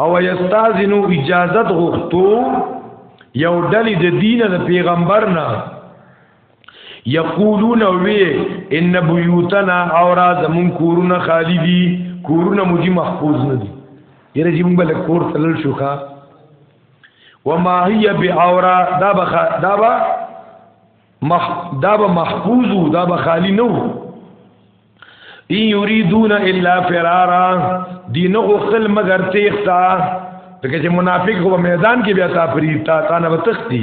او يستاذن اجازت غختو یو ډلی د دین د پیغمبر نه یقولون وی ان بیوتنا اور زمون کورونه خالی دي کورونه مو دي محفوظ نه دي یره چې موږ له کور تلل شو ښا وما هي باورا دا بخ دا با مح دا با محفوظ دا با خالی نو ان یریدون الا فرارا دین غسل مگر تیختا ته چې منافق په میدان کې بیا تا پری تا تا نه وتختی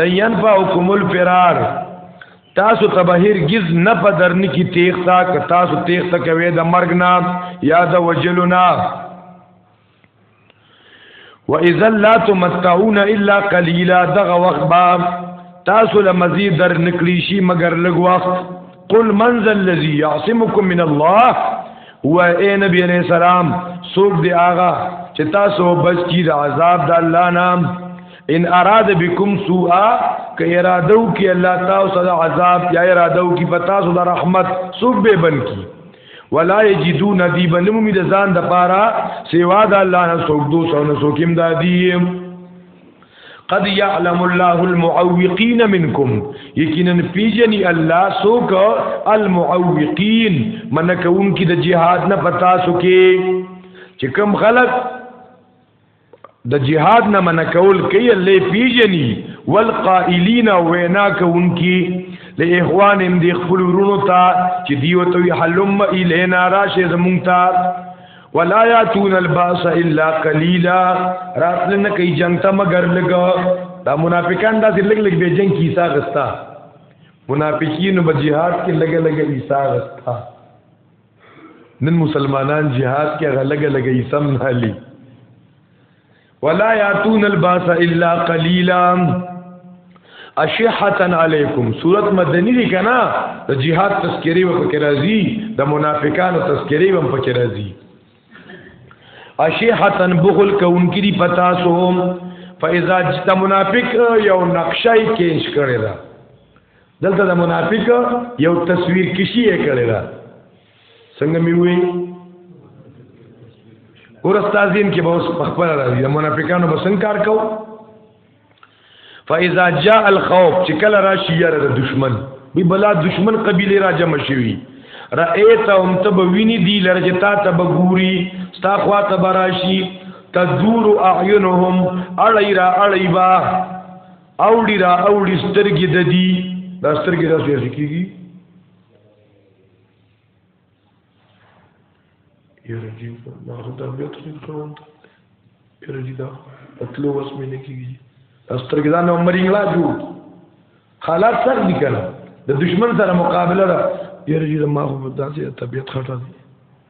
لین فاکم الفرار تاسو تبهیر گز نه پدرنی کی تیختا که تاسو تیختا کوي د مرګ نه یا د وجلو نه و اذا لا تمتعون الا قليلا دغه وخت با تاسو له مزید در نکلی شي مگر لږ وخت قل من ذا الذي يعصمكم من الله و اے نبی علیہ السلام سوک دی آغا چې تاسو بچ کی د عذاب د الله نام ان اراد بكم سوءا ک ارادو کی الله تعالی صدا عذاب یا ارادو کی پتا صدا رحمت سب بن کی ولا یجدون دی بنم می د ځان د پارا سوا د الله نه سوګ دو سو نه سوکیم د دی قد يعلم الله المعوقين منكم یقینا پیجنی الله سوک المعوقين من کون کی د جهاد نه پتا سو کی چې کم خلق د جهاد نه من کول کوي الله پیجني والقائلین وینا کوونکی له اخوان هم دی خپل ورونو ته چې دیو ته حلم الینا راشه زمونږ ته ولا یاتون الباس الا قلیلا راتل نه کوي جنگ ته مگر لګا دا منافقان دا لګ لګ به جنگ کیسا غستا منافقین په جهاد کې لګ لګ ایسا غستا نن مسلمانان جهاد کې غلګه لګي سم نه لي ولا یاتون الباس الا قليلا اشحتا علیکم صورت مدنی دی کنا د جهاد تذکری و پکې راځي د منافقانو تذکری و پکې راځي اشحتا بخل کون کی دی پتا سو فاذا جت منافق یو نقشای کېش کړی دا دلته د منافق یو تصویر کشی یې کړی دا څنګه می وی ور استادین کې به اوس خپل راځي د منافقانو به څنګه کار کو فاذا جاء الخوف چې کله راشي یاره د دشمن به بلا دشمن قبيله را جمع شوي رأيتهم تبويني دي لرجه تا تبغوري ستا خوا تبراشي تدور اعينهم اړي را اړي با اوړي را اوړي سترګې د دې دا سترګې دا څه کیږي یره جی ما خو دا بیا ترې کوم یره جی دا اتلو وس مې نه کیږي دا سترګې دا نو مرګ لا جوړ حالات سخت دي کنه د دشمن سره مقابله ده یره جی ما خو دا څه طبيعت خټه دي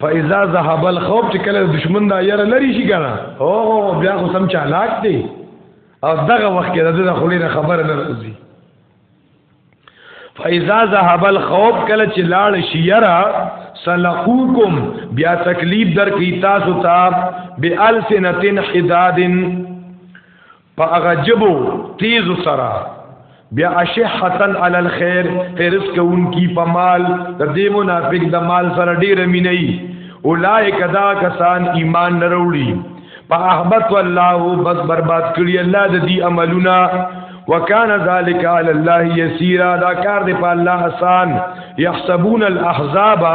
فاذا ذهب الخوف چې کله دشمن دا یره لري شي کنه او بیا خو سم چالاک دی او دغه وخت کې د خلینو خبره نه راځي فاذا ذهب الخوف کله چې لاړ شي یرا سلقوکم بیا تکلیف در کی تاسو ته بالسنتن حدادن په هغه جبو تیز سره بیا اشحتن علی الخير حرس کون کی په مال د دې منافق د مال سره ډیر مینې اولائک دا کسان ایمان نروړي په احبط الله بس برباد کړی الله د دې عملونه وکانه ذالک علی الله یسیرا دا کار دی په الله آسان یحسبون الاحزاب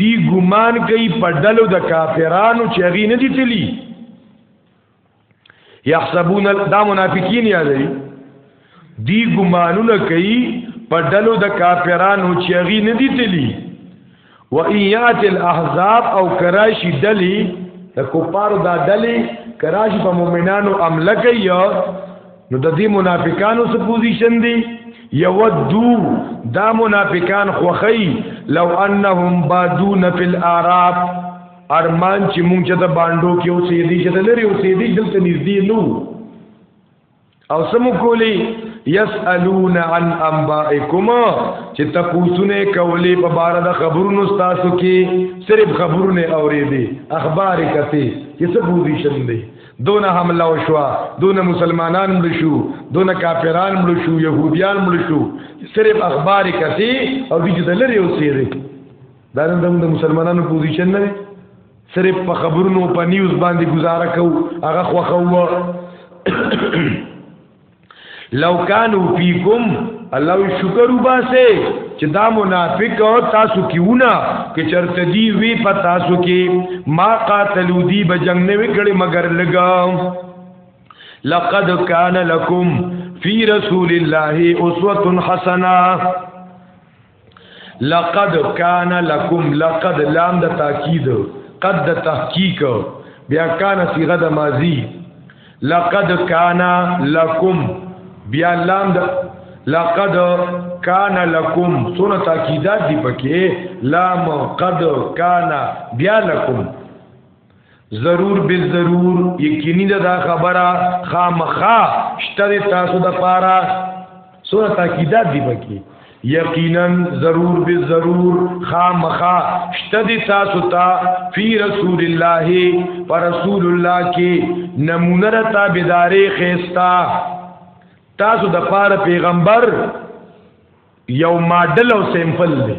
دی ګمان کوي په ډلو د کافرانو چې غي نه دي تلی یحسبون دا منافقین یادوي دی ګمانونه کوي په ډلو د کافرانو چې هغه نه دي تللی و ایات الاحزاب او کراشی دلی د کوپارو دا دلی کراشی په مؤمنانو عمل کوي نو د دې منافقانو څه پوزیشن دی یودو دا منافقان خوخی لو انهم بادون فی الاعراب ارمان چې مونږ چې د باندو کې اوسې دي چې لري اوسې دي دلته نږدې نو او سمو کولی یسالون عن انبائکم چې تپوسونه کولې په بار د خبرونو تاسو کې صرف خبرونه اورې دي اخبار کته چې څه پوزیشن دی دون حمله وشوا دون مسلمانان مړ شو دون کافران مړ شو يهوديان مړ شو صرف اخبار کته او دې چې لري اوسې دي دا نن زموږ د مسلمانانو پوزیشن نه دی صرف په خبرونو په نیوز باندې گزاره کو هغه خوخه و لو کانو فیکم الله شکر وباسه چې دا منافق او تاسو کیونه کې چرته دی وی په تاسو کې ما قاتلو دی بجنګ نه وکړي مگر لګا لقد کان لکم فی رسول الله اسوه حسنه لقد کان لکم لقد لام د تاکید قد د تحقیق بیا کان صیغه د ماضی لقد کان لکم بیا لام د لقد کان لکم سونه تاکیدات دی پکې لام قد کان بیا لکم ضرور به ضرور یقیني دا خبره خامخا شته تاسو د پاره سوره تاکیدات دی پکې یقینا ضرور به ضرور خامخا شته تاسو ته فی رسول الله پر رسول الله کې نمونه را تابعدارې خيستا تاسو د پاره پیغمبر یو ماډل او سیمپل دی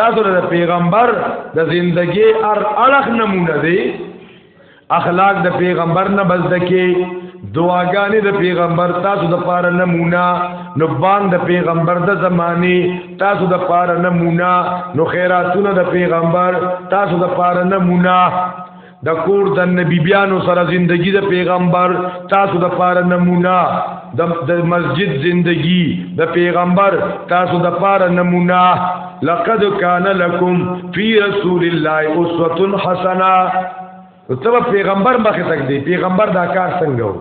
تاسو د پیغمبر د زندګي ار اړخ نمونه دی اخلاق د پیغمبر نه بس دکی دعاګانې د پیغمبر تاسو د پاره نمونه نو باند د پیغمبر د زمانه تاسو د پاره نمونه نو خیراتونه د پیغمبر تاسو د پاره نمونه د کور د نبی بیانو سره زندگی د پیغمبر تاسو د پاره نمونه د مسجد زندگی د پیغمبر تاسو د پاره نمونه لقد کان لکم فی رسول الله اسوه حسنه تب پیغمبر مخه تک دی پیغمبر دا کار څنګه و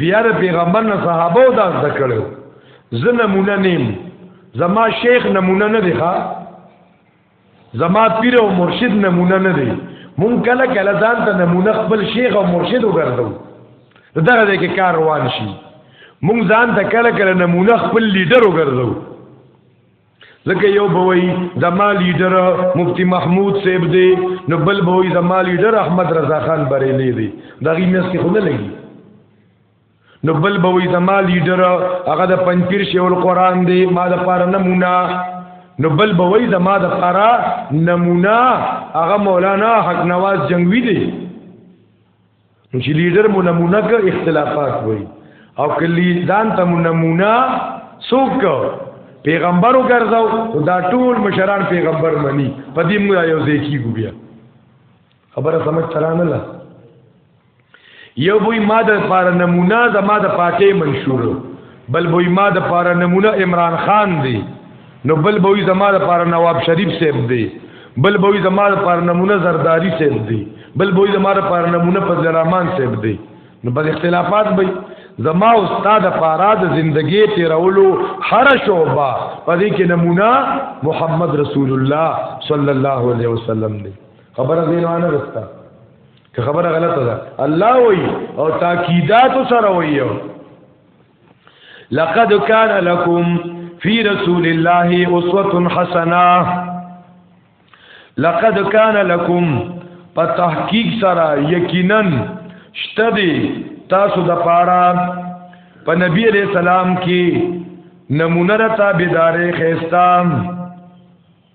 بیا د پیغمبر نه صحابه او دا ذکرو زه نمونه نیم زما شیخ نمونه نه دی ښا زما پیر او مرشد نمونه نه دی مونږ کله کله ځان ته نمونه خپل شیخ او مرشد وګرځو دغه دې کې کار روان شي مونږ ځان ته کله کله نمونه خپل لیډر وګرځو لکه یو بوي زما لیډر مفتی محمود صاحب دی نو بل بوي زما لیډر احمد رضا خان بریلی دی دغه مې څه خونه لګي نو بل به وي زما لیډر هغه د پنځیر شیو القرآن دی ما د پاره نمونه نو بل به وای زما د پاره نمونه هغه مولانا حق نواز جنگوی دی نو چې لیډر مو نمونه که اختلافات وای او کلی ځان ته مو نمونه څوک پیغمبر وګرځاو دا ټول مشران پیغمبر مني په دې موږ یو ځای کیږو بیا خبره سمجھ ترانه یو بوی ما د پار نمونه د ما د پاکه منشور بل بوی ما د پار نمونه عمران خان دی نو بل بوی زما د پار نواب شریف صاحب دی بل بوی زما د پار نمونه زرداری صاحب دی بل بوی زما د پار نمونه فضل الرحمن صاحب دی نو بل اختلافات به زما استاد پارا د زندگی تیرولو هر شوبه پدې کې نمونه محمد رسول الله صلی الله علیه وسلم دی خبره دې نه رستا که خبره غلطه ده الله وی او تاکیدات سره وی لقد كان لكم في رسول الله اسوه حسنه لقد كان لكم په تحقیق سره یقینا شته دي تاسو د پاره په نبی علیہ السلام کې نمونه را تابعدارې خېستام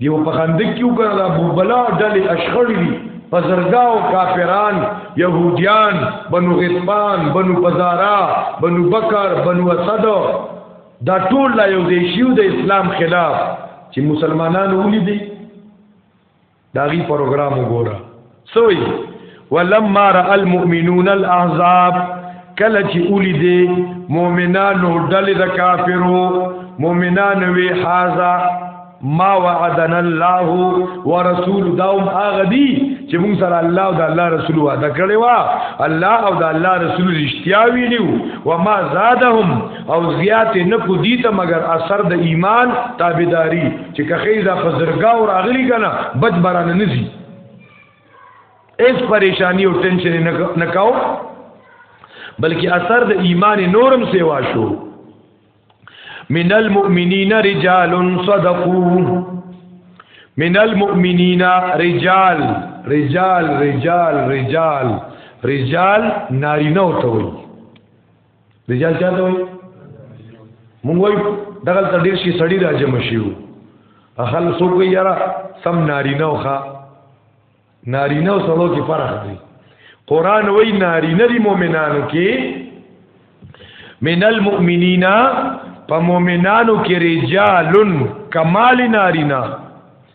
دیو په خندق کیو کنه دا بوبلا ډلې اشخړې دي پزرګاو کافران يهوديان بنو غطفان بنو پزارا بنو بکر بنو اسد دا ټول لا یو دی شیو د اسلام خلاف چې مسلمانانو ولې دي داغي پروګرام وګوره سوی ولما را المؤمنون الاحزاب کله چې اولی دي مؤمنانو ډلې د کافرو مؤمنان وی حاضا ما وعدنا الله ورسول داوم هغه دي چې موږ سره الله او د الله رسول وعده کړی و الله او د الله رسول رښتیا ویلو و ما زادهم او زیات نه کو دي ته مگر اثر د ایمان تابعداري چې کخې دا فزرګا او راغلی کنه بد برانه نزي اس پریشانی او ټینشن نه کاو بلکې اثر د ایمان نورم سیوا شو من المؤمنین رجال صدقوا من المؤمنین رجال رجال رجال رجال رجال نارینه وتوي رجال چاته وي مونږ وای دغه تر ډیر شي سړی راځم شيو اخل سو کوي یارا سم نارینه وخا نارینه او سړو کې فرق دی قران وای نارینه دی مؤمنانو کې من المؤمنین په مؤمنانو کې رجالن کمال نارینه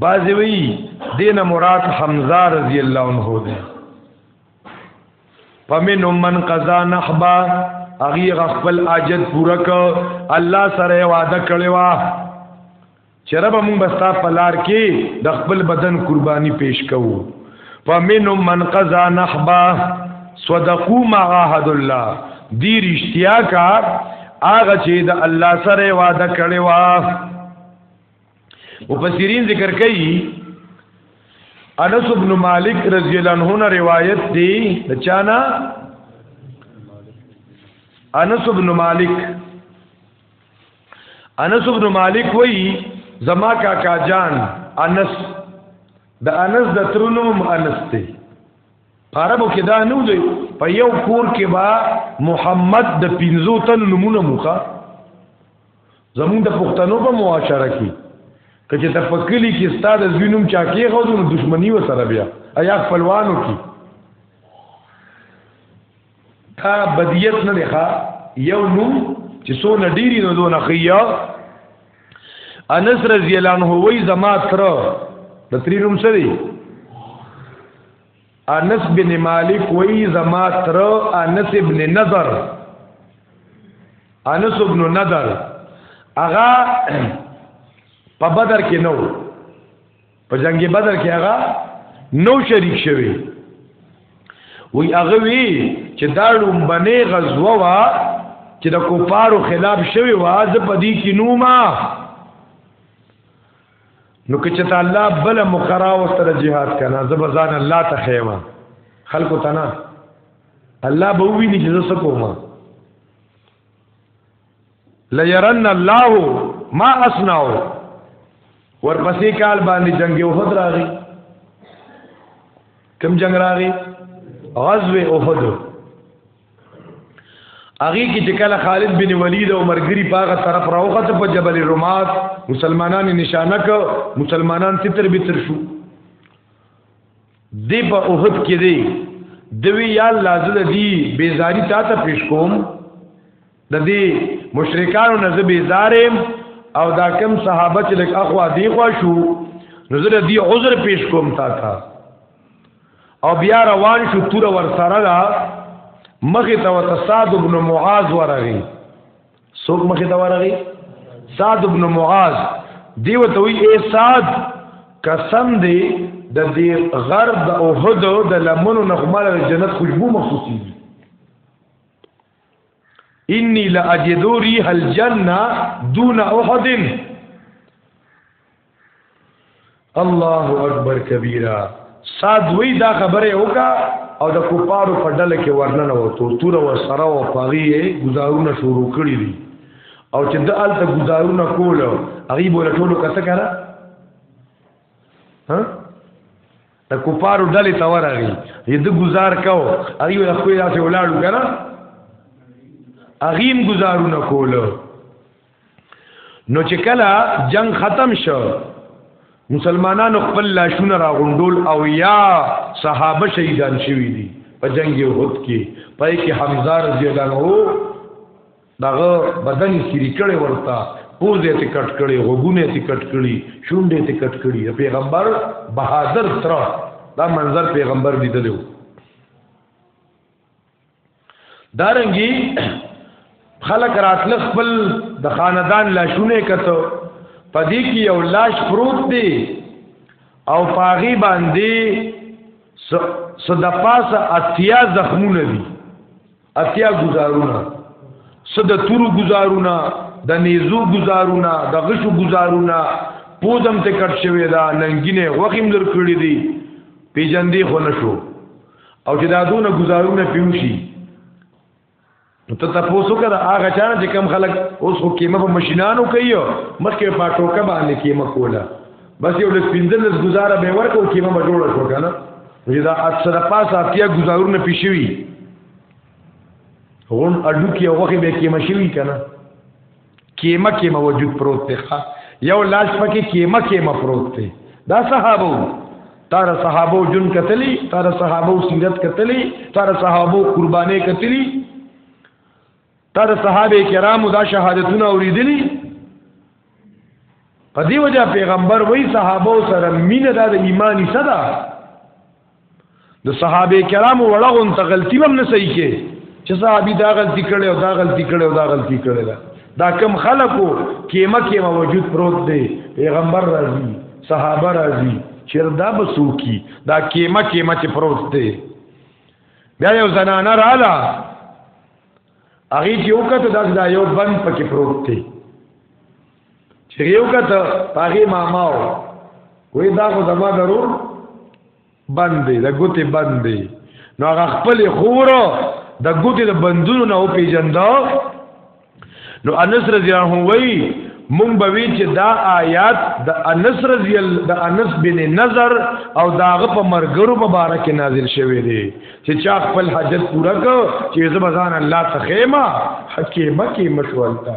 بعضی وی دین مراد حمزه رضی الله عنه دی فمن من قضا نحبا اغي خپل اجد پورا ک الله سره وعده کړی وا چرب موږ بستا پلار کې د خپل بدن قرباني پیش کوو فمن من قضا نحبا صدقوا ما عهد الله دی رښتیا کا هغه چې د الله سره وعده کړی وا مفسرین ذکر کوي انس ابن مالک رضی الله عنه نه روایت دی د چانا انس ابن مالک انس ابن مالک وای زما کاکا جان انس د انس د ترونوم انس دی عربو کې دا نو دی په یو کور کې با محمد د پینزو تن نمونه مخه زمونږ د پښتنو په معاشره کې کچې ته په کلی کې ستاد زینوم چا کې غوډو نو دښمنی و سره بیا ایا خپلوانو کې تا بدیت نه دی ښا یو نوم چې سو نډيري نو دون خیا انس رضی الله عنه وای زما تر د تری نوم سره انس بن مالک وی زما تر انس بن نظر انس بن نظر اغا په بدر کې نو په جنگ بدر کې اغا نو شریک شوی وی اغه وی چې دا لومبنه غزوه وا چې د کفارو خلاف شوی وا ز پدی کې نوما نو که چې الله بل مقرا وستره jihad کنه زبزان الله ته خیمه خلق تنا الله به وی نه جزا سکوما ليرن الله ما اسناو ورپسې کال باندې جنگ یو خد راغی کم جنگ راغی غزوه احد هغه کې چې کله خالد بن ولید او مرګری پاغه طرف راوخته په جبل رومات مسلمانان نشانه ک مسلمانان ستر به تر شو دی په اوهد کې دی دوی یا الله زده دی بیزاری تا ته پیش کوم د دې مشرکانو نه زه بیزارم او دا کم صحابه چې لک اخوا دی خوا شو نو زه دې عذر پیش کوم تا ته او بیا روان شو تور ور سره دا مخه ته وتصاد ابن معاذ ورغی څوک مخه ته ورغی صاد ابن معاذ دیو ته وی اے صاد قسم دی د دې غر د اوحد د لمنو نخمل جنت خوشبو مخصوصي انی لاجدو ریح الجنه دون احد الله اکبر کبیره ساد وی دا خبره وکا او د کوپارو په ډله کې ورننه وته تور و سره او پغیه گزارونه شروع کړی دي او چې د الته گزارونه کول هغه بوله ټولو کته کړه ها د کفارو ډلې ته ورغی یې د گزار کاو هغه د خپل داسې ولاړو کنه اغیم گزارونه کولو نو چې کله جنگ ختم شو مسلمانانو خپل لاشونه را غونډول او یا صحابه شهیدان شوی دي په جنگ یوهد کې پای کې حمزه رضی الله عنه دغه بدن یې سری کړی ورته پوز یې کټ کړی غوګونه یې کټ کړی شونډې یې کټ کړی پیغمبر بهادر تر دا منظر پیغمبر لیدلو دارنګي خلق راتل خپل د خاندان لاشونه کته پدې کې یو لاش پروت دی او پاغي باندې صدپاسه اتیا زخمونه دي اتیا گزارونه صد تورو گزارونه د نیزو گزارونه د غشو گزارونه پوزم ته کټ شوی دا ننګینه وخیم در کړی دی پیجن دی خو نشو او چې دا دونه گزارونه پیوشي نو ته تاسو کړه هغه چا چې کم خلک اوس خو کیمه په ماشينانو کوي مخکې په ټوکه باندې کیمه کوله بس یو لس پنځل لس گزاره به ورکو کې ما جوړ شو کنه چې دا اکثر پاس اتیا گزارونه پیشوي غون اډو کې هغه به کې مشوي کنه کېما کې موجود پروت دی یو لاس پکې کېما کې ما پروت دی دا صحابه تار صحابه جون کتلی تار صحابه سیرت کتلی تار صحابه قربانې کتلی تا د صحابه کرامو دا شهادتونه اوریدلی په دی وجه پیغمبر وای صحابه سره مینه د ایمانی صدا د صحابه کرام وړغون ته غلطی هم نه صحیح کې چې صحابي دا غلطی کړي او دا غلطی کړي او دا غلطی کړي دا دا کم خلکو کېمه کېمه وجود پروت دی پیغمبر راضي صحابه راضي چیر دا بسوکی دا کېمه کېمه چې پروت دی بیا یو زنانه رااله هغه چې یو کته داس دا یو بند پکې پروت دی چې یو کته هغه ماماو وې دا خو زما ضرور بند دی د ګوتې بند دی نو هغه خپل خور د ګوتې د بندونو نه او پیجندا نو انس رضی الله عنه وی مونږ به وی چې دا آیات د انس رضی الله د انس بن نظر او داغه په مرګرو مبارک نازل شوی دی چې چا خپل حاجت پورا کو چې زبزان الله ته خیمه حکیمه کې مشولتا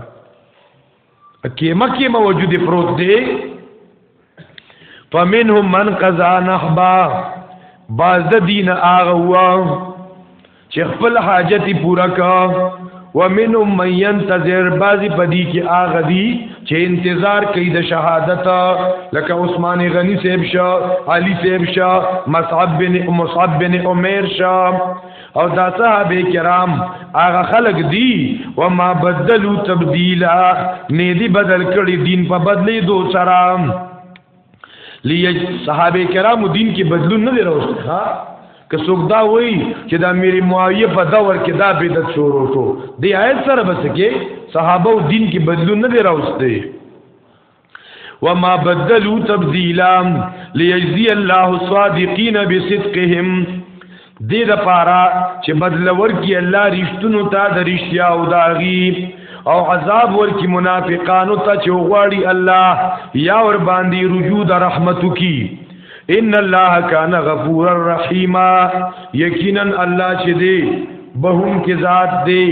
حکیمه کې موجود پروت دی فمنهم من قضا نحبا باز د دین هغه هوا چې خپل حاجت پورا کو ومنهم من ينتظر بعضی پدی کی آغا دی چې انتظار کوي د شهادت لکه عثمان غنی صاحب شاه علی صاحب شاه مصعب بن مصعب بن عمر شاه او دا صحابه کرام هغه خلق دی و ما بدلو تبدیلا نه دی بدل کړي دین په بدلی دو سره لیج صحابه کرام دین کې بدلون نه راوست ها که څوک دا وای چې دا میری معاویه په دور کې دا بدعت شروع شو دی آیت سره بس کې صحابه او دین کې بدلون نه راوستي وما بدلوا تبديلا ليجزي الله الصادقين بصدقهم دې د پاره چې بدل ورکی الله رښتونو ته د رښتیا او داغي او عذاب ورکی منافقانو ته چې غواړي الله یا ور باندې رجوع د رحمتو کی ان الله کان غفور الرحیم یقینا الله چې دې بهوم کې ذات دې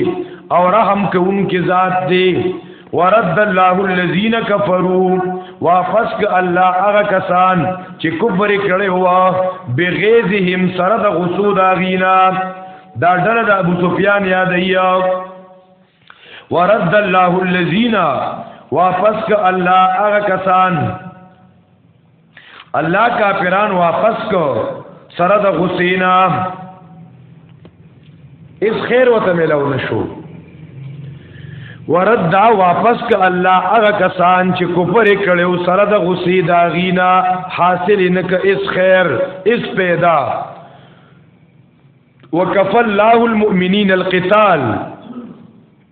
او رحم کوونکې ذات دې ورد الله الذين كفروا وافسك الله هغه کسان چې کفر کړي هوا بغيظهم سره د غصو دا غینا دا ډله د ابو سفیان یاد ایا ورد الله الذين وافسك الله هغه کسان الله کافران واپس کو سره د حسینا اس خیر وته ملو نشو ورد دا واپس ک الله هغه کسان چې کوپر کړو سره د غسی دا غینا حاصل نه ک اس خیر اس پیدا وکف الله المؤمنین القتال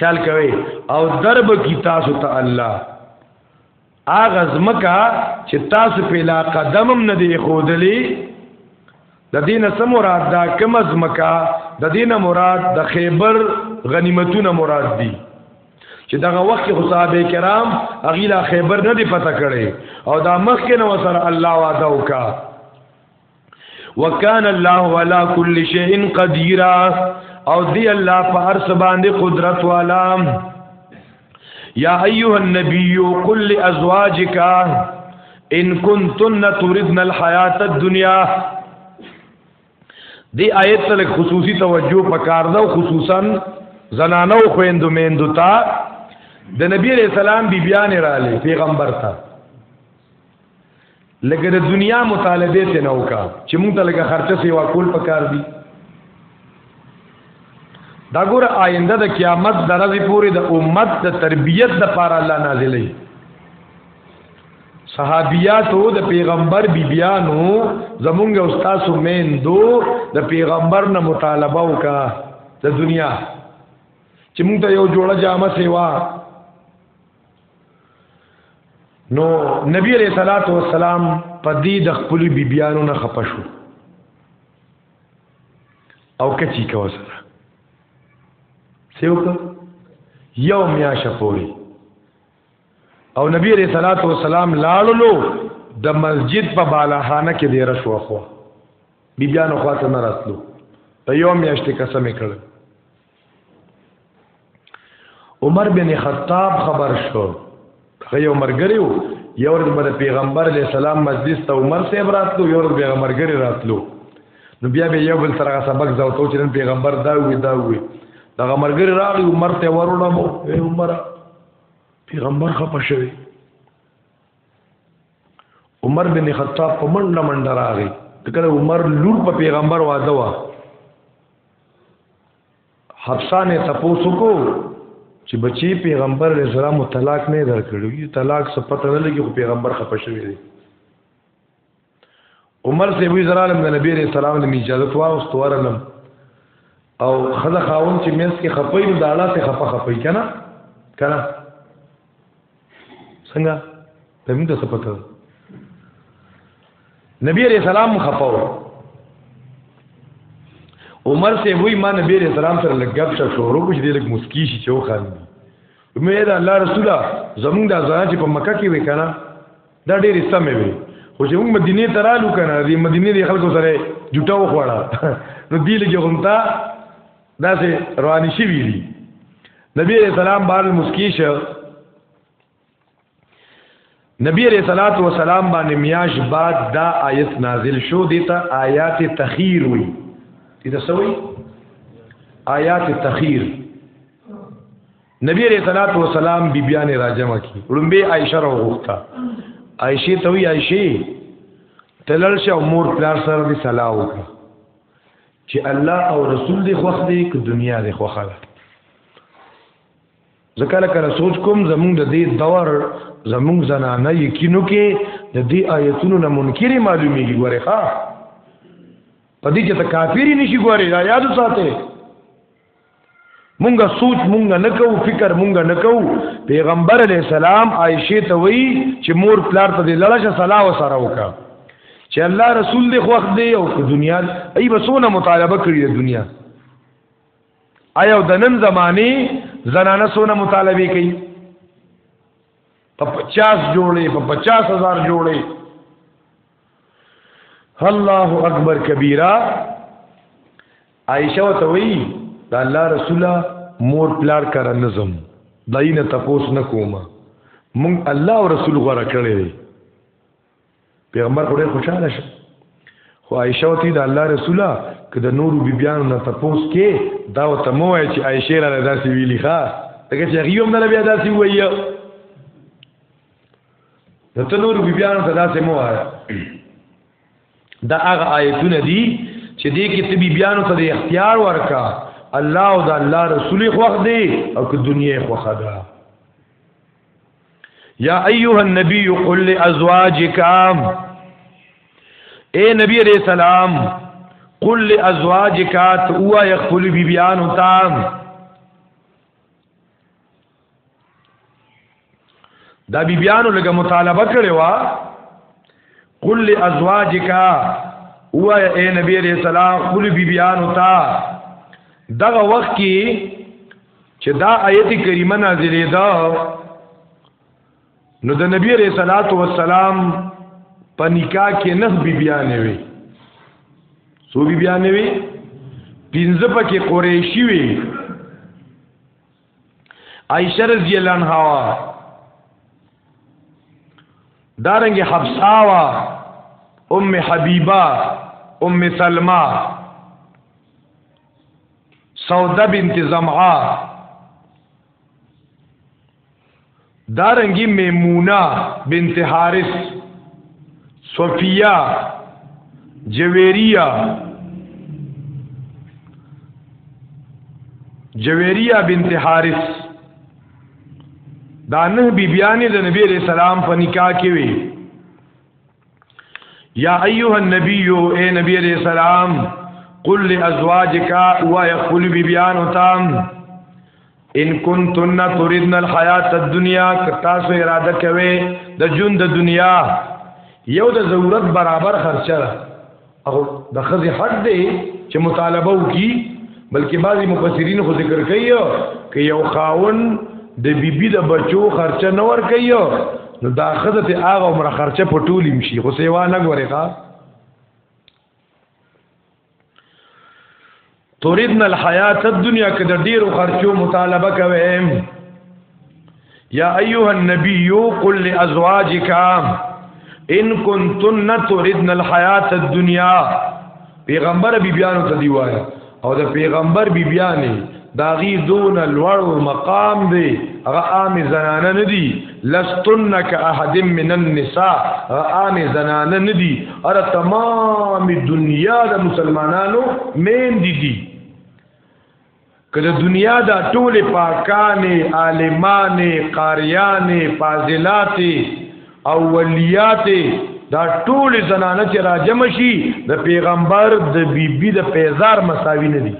چل کوي او درب کی تاسو ته الله اغه زمکا چې تاسو په لا قدمم نه دی خودلی د دینه سم مراد دا کم زمکا د دینه مراد د خیبر غنیمتونه مراد دي چې دغه وخت خو صحابه کرام اغیلا خیبر نه دی پته کړي او دا مخکې نو سره الله وعده وکړه وکان الله علی کل شیء قدیر او دی الله په هر څه باندې قدرت والا یا ایها النبی قل لازواجک ان کنتن تردن الحیات الدنیا دی آیت ته خصوصي توجه پکار ده خصوصا زنانو خويندو میندو ته د نبی رسول الله بیبیان را لې پیغمبر ته لکه د دنیا مطالبه ته نه وکا چې مونږ ته لکه خرچه سیوا کول پکار دي دا ګور آینده د قیامت درځي پوری د امت د تربیت د پار الله نازلې صحابیاتو د پیغمبر بیبیانو زمونږ استاد مین دو د پیغمبر نه مطالبه وکا د دنیا چې مونږ ته یو جوړه جامه سیوا نو نبی علیہ الصلات والسلام په دې د خپل بیبيانو نه خپه شو او کچی کو سره سیوک یو میا شپوري او نبی علیہ الصلات والسلام لاړلو د مسجد په بالاخانه کې ډیر شو خو بیبيانو خواته نه راتلو په یو میاشت قسم کړل عمر بن خطاب خبر شو هغه یو مرګری و یو ورځ به پیغمبر علی السلام مجلس ته عمر صاحب راتلو یو ورځ به مرګری راتلو نو بیا به یو بل سره سبق زوتو چې پیغمبر دا وی دا وی دا مرګری راغی عمر ته ورونه مو اے عمر پیغمبر خپه شوی عمر بن خطاب په منډه منډه راغی کله عمر لور په پیغمبر واده وا حفصه نه تاسو کو چې بچي پیغمبر علیہ السلام طلاق نه درکړي طلاق څه پته نه لګي خو پیغمبر خپه شوی دی عمر سے وی زرالم د نبی علیہ السلام د اجازه وا او استورلم او خدای خاون چې مېس کې خپې نو داړه ته خپه خپې کنه کنه څنګه په موږ څه پته نبی عليه السلام خپاو عمر سے وی ما نبی عليه السلام سره لګب شو شروع کوم چې لګ مسکی شي چې وخان مې دا الله رسوله زمونږ د ځان چې په مکه کې وکړه دا ډېر سمې وي خو چې موږ مدینه ته رالو کنه د مدینه د خلکو سره جټاو خوړه نو دی لګي غونتا دا سه رواني شي وی نبی علیہ السلام بار مسکی شه نبی علیہ الصلات والسلام باندې میاش بعد دا آیت نازل شو دیتا آیات تخیر وی دیتا سوی آیات تخیر نبی علیہ الصلات والسلام بی بیان راجمه کی رمبه عائشہ را غوښتا عائشہ ته وی عائشہ تلل شه مور پلار سره دی صلاح وکړه چې الله او رسول دی خوخ دی که دنیا دی خوخه ده ځکه لکه سوچ کوم زمونږ د دې دور زمونږ زنانه یقینو کې د دې آیتونو نه منکرې معلومیږي ګوره ښا په دې کې ته کافری نشي ګوره یاد ساته مونږه سوچ مونږه نکو فکر مونږه نکو پیغمبر علی السلام عائشه ته وی چې مور پلار ته لړشه صلاح وسره وکا چې الله رسول دی خوخ دی او په دنیا ای بسونه مطالبه کړی د دنیا آیا د نن زمانه زنانه سونه مطالبه کوي په 50 جوړې په 50000 جوړې الله اکبر کبیره عائشه وتوی دا الله رسوله مور پلار کار نظم داینه تپوس نکوما مونږ الله او رسول غوړه کړی دی پیغمبر خوري خوشاله شه خو عائشه وتی دا الله رسوله که د نورو بیبیانو نه تپوس کې دا وته مو وای چې عائشه را داسې ویلی ښا دغه چې هغه هم نه بیا داسې وایي نو ته نور بیبیانو ته داسې مو آیا دا هغه آیتونه دي چې دې کې ته بیبیانو ته د اختیار ورکا الله او د الله رسول خوښ دی او که دنیا خوښه ده یا ایها النبی قل لازواجک اے نبی علیہ السلام قل لازواجک تو یا خپل بیبیانو ته دا بی بیانو لګه مطالبه کړي وا قل لازواجک هو اے نبی علیہ السلام قل بی بیانو تا دغه وخت کې چې دا آیت کریمه نازلې ده نو د نبی علیہ الصلات والسلام په نکاح کې نه بی بیانې وي سو بی بیانې وي پینځه پکې قریشی وي عائشہ رضی اللہ عنہا وا دارنګ حفصہ وا ام حبیبہ ام سلمہ سوده بنت زمعه دارنګي میمونه بنت حارث صفیه جویریه جویریه بنت حارث دا نه بیبیانې د نبی رسول الله په نکاح کې وي یا ایها النبی اے نبی علیہ السلام قل لازواجک و یقول بیبیان تام ان کنتن تريدن الحیات الدنیا تاسو اراده کوي د جون د دنیا یو د ضرورت برابر خرچه هغه د خزي حق دی چې مطالبه وکي بلکې بعضي مفسرین خو ذکر کوي چې یو خاون د بیبي د بچو خرچه نه ور کوي نو دا خزه ته هغه عمر خرچه په ټول مشي خو سیوا نه غوري ښا توریدن الحیات الدنیا کې د ډیرو خرچو مطالبه کوي یا ایها النبی قل لازواجک ان کنتن توریدن الحیات الدنیا پیغمبر بی بیانو ته دی وای او د پیغمبر بی بیانې داغي دون لوړ مقام دی هغه عام زنانه نه دی لستن ک احد من النساء عام زنانه ندي ار تمام دنیا د مسلمانانو مین دي دي کله دنیا دا ټول پاکانه عالمانه قاریانه فاضلات اولیات دا ټول زنانه چې راجم شي د پیغمبر د بیبي بی د پیزار مساوی نه دي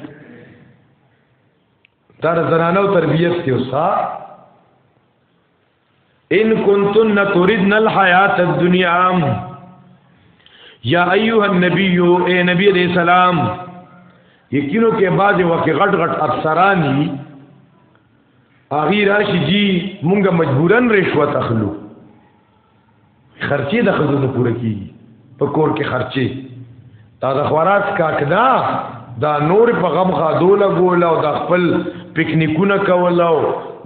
دا د زنانو تربیت کې اوسا ان کنتن تريدن الحیات الدنیا یا ایها النبی اے نبی علیہ السلام یقینو کې بعض وخت غټ غټ افسرانی اغي راشي جی مونږه مجبورن رشوت اخلو خرچي د خزو نه پوره کیږي په کور کې خرچي دا د خوراک کاکدا دا نور په غم خادول غول او د خپل پکنیکونه کول او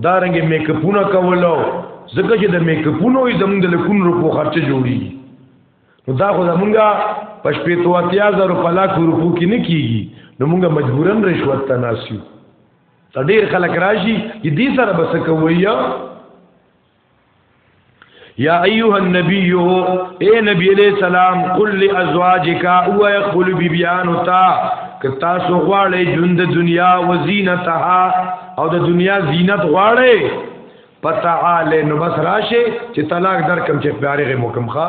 دا رنګ میک اپونه کول او زکه چې د میک اپونو یې زموږ د لکون روپو خرچه جوړي نو دا خو زمونږه پښپې تو اتیا زر په لاک روپو کې نه کیږي نو مونږه مجبورن رشوت ته ناسیو ته ډیر خلک راشي چې دې سره بس کوي یا ایها النبی اے نبی علیہ السلام قل لازواجک او خپل بیبیان او تا ک تاسو غواړی ژوند دنیا و زینتها او د دنیا زینت غواړی پتعال نو بس راشه چې طلاق درکم چې فارغ مکمخه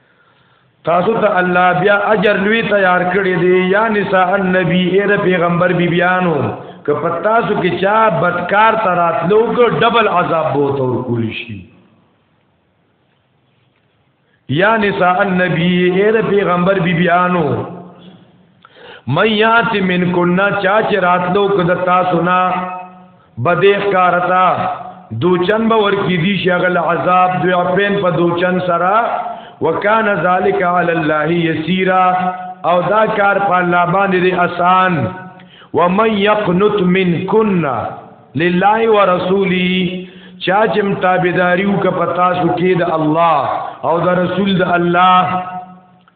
تاسو ته الله بیا اجر لوی تیار کړی دی یا نساء النبی اے د پیغمبر بی بیانو که پتا سو کې چا بدکار تراتلو کو ډبل عذاب بو تور کول شي یا نساء النبی اے د پیغمبر بی بیانو میات من کنا چا چې راتلو کده تاسو نه بدیخ کارتا دوچن به ورکی دی شغل عذاب دوی اپین په دوچن سرا وکانه ذالک علی الله یسیرا او دا کار په الله باندې دی آسان و من یقنت من کنا لله ورسولی چا چم تابعداریو ک پتا سو کې د الله او د رسول د الله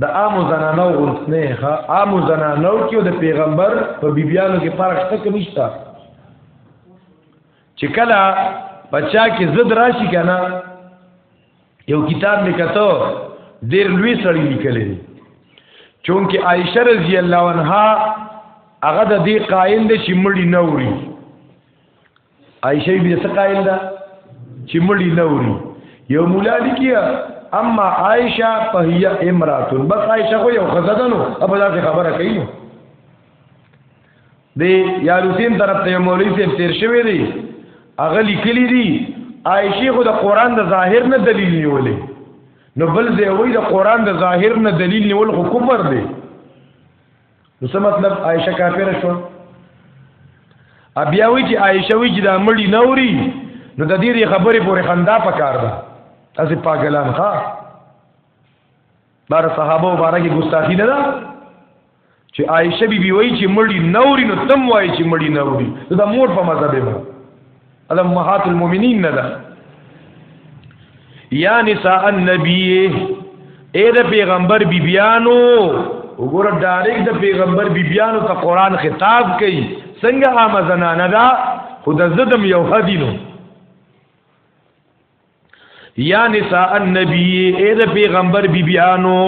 د عام زنانو غوښتنه ښه عام زنانو کې د پیغمبر په بیبيانو کې فرق څه کې نشته چې کله بچا کې زد راشي کنه یو کتاب مې کتو ډیر لوی سړی لیکلی دی چونکه عائشه رضی الله عنها هغه د دې قائل دي چې مړی نه وړي عائشه بي څه قائل ده چې مړی نوري یو مولا لیکیا اما عائشه فهي امراه بس عائشه خو یو خزدنو په داسې خبره کوي نو دی یا روسین طرف ته مولوی سیب تیر شوی دی هغه لیکلی دی عائشه خو د قران د ظاهر نه دلیل نیولې نو بل ځای وای د قران د ظاهر نه دلیل نیول خو کفر دی نو څه مطلب عائشه کافر شو بیا وی چې عائشه وی چې دا مړی نوري نو د دې خبرې پورې خندا پکار ده تاسو پاګلان ښا بار صحابه مبارکي ګستاخی نه ده چې عائشه بي بي وای چې مړی نوري نو تم وای چې مړی نوري دا مور په مذهب دی دا امهات المؤمنین نه ده یا نساء النبی اے د پیغمبر بیبیانو وګوره ډایرک د پیغمبر بیبیانو ته قران خطاب کوي څنګه عام زنانه ده خود زدم یو هدینو یا نساء النبی اے د پیغمبر بیبیانو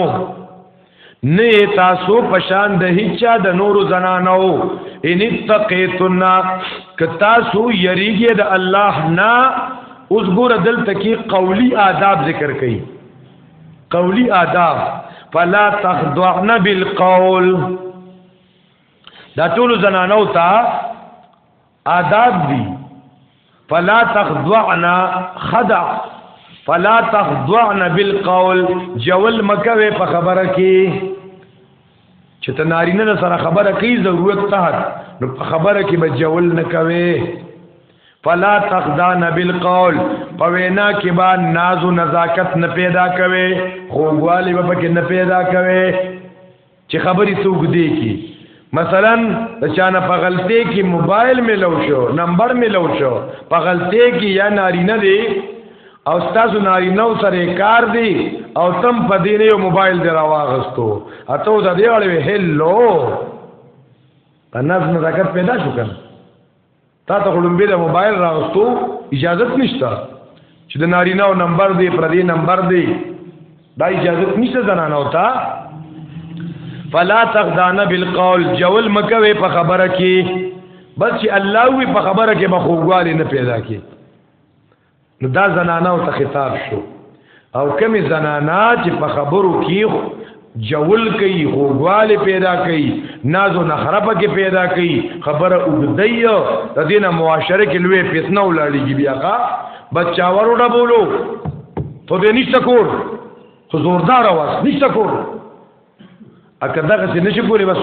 نه تاسو پشان د هیچا د نورو زنانو ان تقیتنا ک تاسو یریږي د الله نه اوس ګور دلته کې قولی آداب ذکر کړي قولی آداب فلا تخضعن بالقول دا ټول زنانو ته آداب دی فلا تخضعنا خدع فلا تخضعنا بالقول جول مکوي په خبره کې چې ته نارینه سره خبره کوي ضرورت تحت نو په خبره کې به جول نه کوي فلا تخضعنا بالقول په وینا کې با ناز او نزاکت نه پیدا کوي خوګوالي به پکې نه پیدا کوي چې خبرې څوک دی کی مثلا د چانه په غلطه کې موبایل مې لو شو نمبر مې لو شو په غلطه کې یا نارینه دی او تاسو نارینه سره کار دی او تم په دې نه موبایل دی راواغستو اته دا دی اړوي هلو په نظم زکات پیدا شو کنه تا ته غړم به موبایل راغستو اجازه نشته چې د نارینه او نمبر دی پر دې نمبر دی دا اجازه نشته زنانه او تا فلا تغدان بالقول جول مکوي په خبره کې بس چې الله وي په خبره کې بخوګواله نه پیدا کې نو دا زنانه او ته خطاب شو او کمی زنانه چې په خبرو کې جول کوي غوګواله پیدا کوي ناز او نخره پکې پیدا کوي خبره وګدایو د دینه معاشره کې لوی فتنه ولاړیږي بیا کا بچاور وډه بولو ته دې نشته کور خو زوردار واس نشته کور اکه دغه څه نشي کولی بس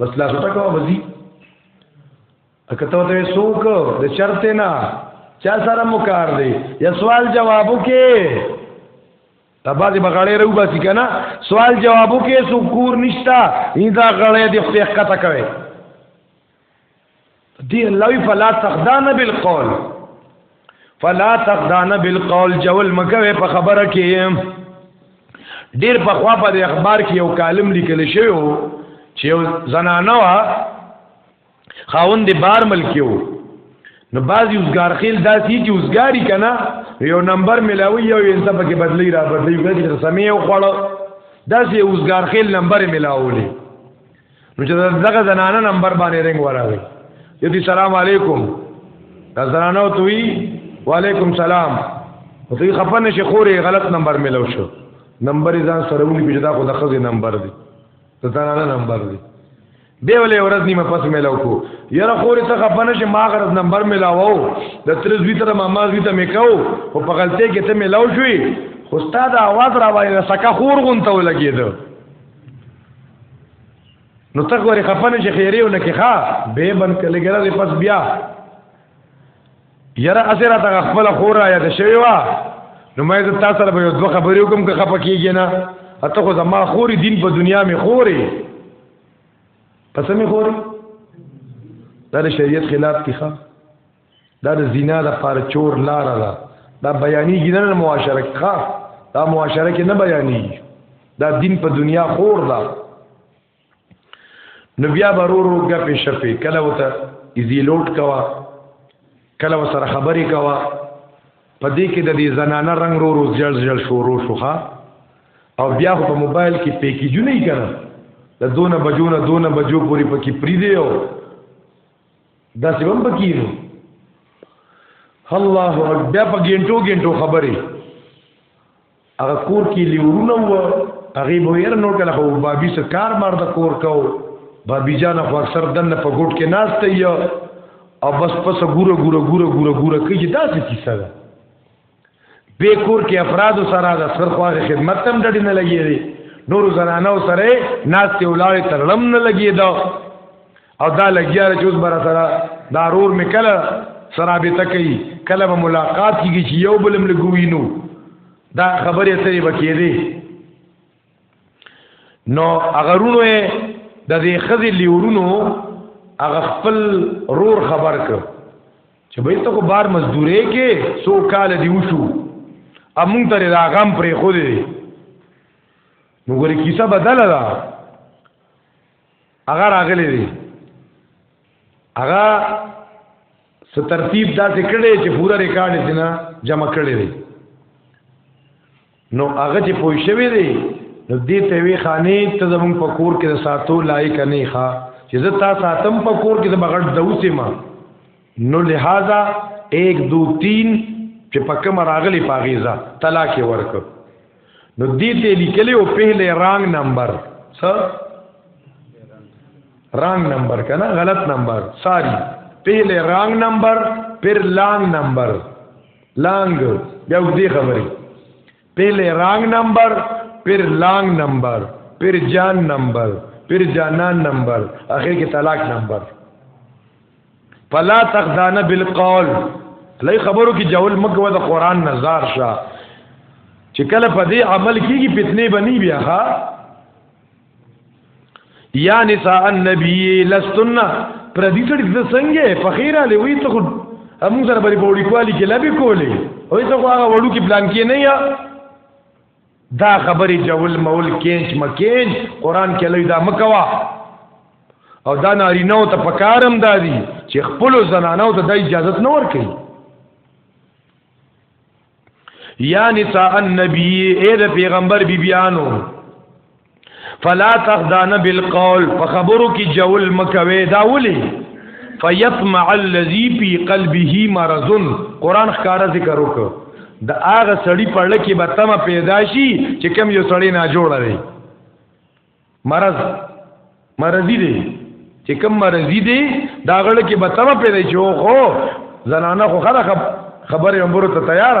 بس لا څه ټکو وځي اکه ته ته سوک د چرته نه چا سره مو کار دی یا سوال جوابو کې تبا دې بغړې رو باسي کنه سوال جوابو کې سو کور نشتا دا غړې دې خپل حقته کوي دی الله فلا تخدان بالقول فلا تخدان بالقول جول مکوي په خبره کې ډیر په خوا په اخبار کې یو کالم لیکل شوی چې یو زنانه وا خاوند بار ملکیو نو بعضی اوسګارخیل داسي چې اوسګاری کنه یو نمبر ملاوي یو انسا پکې بدلی را بدلی وګړي چې سمې او خړ داسي اوسګارخیل نمبر ملاولي نو چې دغه زنانه نمبر باندې رنگ وراوي یدي سلام علیکم دا زنانه توي وعلیکم سلام دوی خپنه شي خوري غلط نمبر ملو شو نمبر ځان سره ونی بجدا خو د خزي نمبر دی د زنانه نمبر دی به ولې ورځ نیمه پس ملاو کو یره خورې ته خپنه چې ما غرض نمبر ملاوو د ترز وی تر ماما وی ته میکاو او په غلطه کې ته ملاو شوې خو استاد आवाज را وایي سکه خور غونته ولګید نو ته غوري خپنه چې خیره ونه کې ښا به بن کله ګره پس بیا یره اسره ته خپل خور را یاد شوی وا نو مې ته تاسو سره به دوه خبرې وکم که خپه کیږي نه اته خو زما خوري دین په دنیا می خوري پس می خوري دا د شریعت خلاف دي ښا دا د زنا د پاره چور لار ده دا بیانې ګینه نه معاشره کې ښا دا معاشره کې نه بیانې دا دین په دنیا خور ده نو بیا برورو غپې شپې کله وته ایزی لوټ کوا کله وسره خبرې کوا په دې کې د دې زنانه رنگ رو رو ځل ځل شورو شوخه او بیا په موبایل کې پیکیجونه یې کړه د دونه بجو نه دونه بجو پوری پکې پری دی او دا څه هم پکې نو الله اکبر په ګینټو ګینټو خبرې هغه کور کې لیورونه و هغه به ير نو کله خو بابي سره کار مار د کور کو بابي جان خو اکثر دنه په ګډ کې ناشته یو او بس پس ګوره ګوره ګوره ګوره ګوره کوي دا څه کیسه ده به کور کې افراد سره د سر خو خدمت تم ډډ نه لګي دي نور زنانو سره ناشته ولاړ ترلم نه لګي دا او دا لګیا چې اوس بر سره دا رور مې کله سرابطه کوي کله به ملاقات کیږي چې یو بلم لګوي نو دا خبرې سره بکې دي نو هغه رونو د دې خزي لیورونو هغه خپل رور خبر ک چې به ته کو بار مزدورې کې سو کال دی وشو امون تر دا غم پرې خو دې نو ګورې کیسه بدله ده هغه راغلي دي هغه څه ترتیب داسې کړي چې پوره ریکارډ یې نه جمع کړي دي نو هغه چې پوه شوی دی نو دې ته وی خانه ته زمون په کور کې د ساتو لایق نه ښا چې زه تا ساتم په کور کې د بغړ دوسه ما نو لہذا 1 2 3 چې پکم راغلی پاغیزه طلاق ورک نو دې ته لیکلی او پهله رانګ نمبر څه رانګ نمبر کنه غلط نمبر ساری پهله رانګ نمبر پھر لانګ نمبر لانګ بیا دې خبرې پهله رانګ نمبر پھر لانګ نمبر پھر جان نمبر پھر جانان نمبر اخر کې طلاق نمبر فلا تخزانه بالقول لای خبرو کې جول مګو د قران نظر شه چې کله په دې عمل کېږي فتنه بنی بیا ها یا نساء النبی لستن پردی سړي د څنګه فخیره لوي ته خو هم سره بری بوړی کوالی کې لبي کولې وای ته هغه وړو کې پلان کې نه یا دا خبرې جول مول کینچ مکینچ قران کې لوي دا مکوا او دا نارینه ته پکارم دادی چې خپل زنانو ته د اجازه نه ورکړي یا نساء النبی اے د پیغمبر بیبیانو بی فلا تخدان بالقول فخبرو کی جول مکوي دا ولي فیطمع الذی فی قلبه مرض قران ښکارا ذکر وک د هغه سړی په لکه به تم پیدا شي چې کم یو سړی نه جوړ دی مرض مرضی دی چې کم مرضی دی دا غړ کې به تم پیدا شي خو زنانه خو خره خبره امبرو ته تیار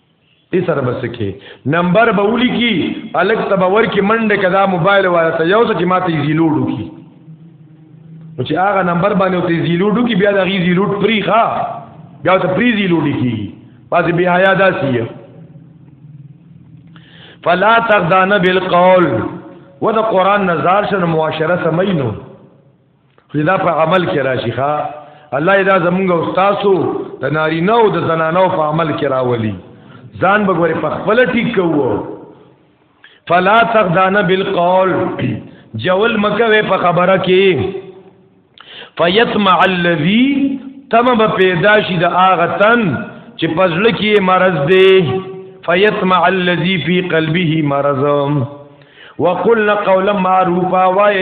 دې سره بس کې نمبر به ولي کی الک تب ور کې منډه کدا موبایل والا ته یو څه چې ماته ایزی لوډو کی نو چې هغه نمبر باندې ته ایزی لوډو کی بیا د ایزی لوډ پری ښا بیا ته پری ایزی لوډی کی پاتې بیا حیا داسي فلا تغدان بالقول و د قران نزار شنه معاشره سمینو چې دا په عمل کې راشي ښا الله دا زمونږ او تاسو د نارینه او د زنانو په عمل کې راولي ځان به ګوري په خپل ټیک کوو فلا تغدان بالقول جول مکوي په خبره کې فیتمع الذی تم به پیدا شي د اغه تن چې پزړه کې مرض دی فیتمع الذی فی قلبه مرض وقلنا قولا معروفا وای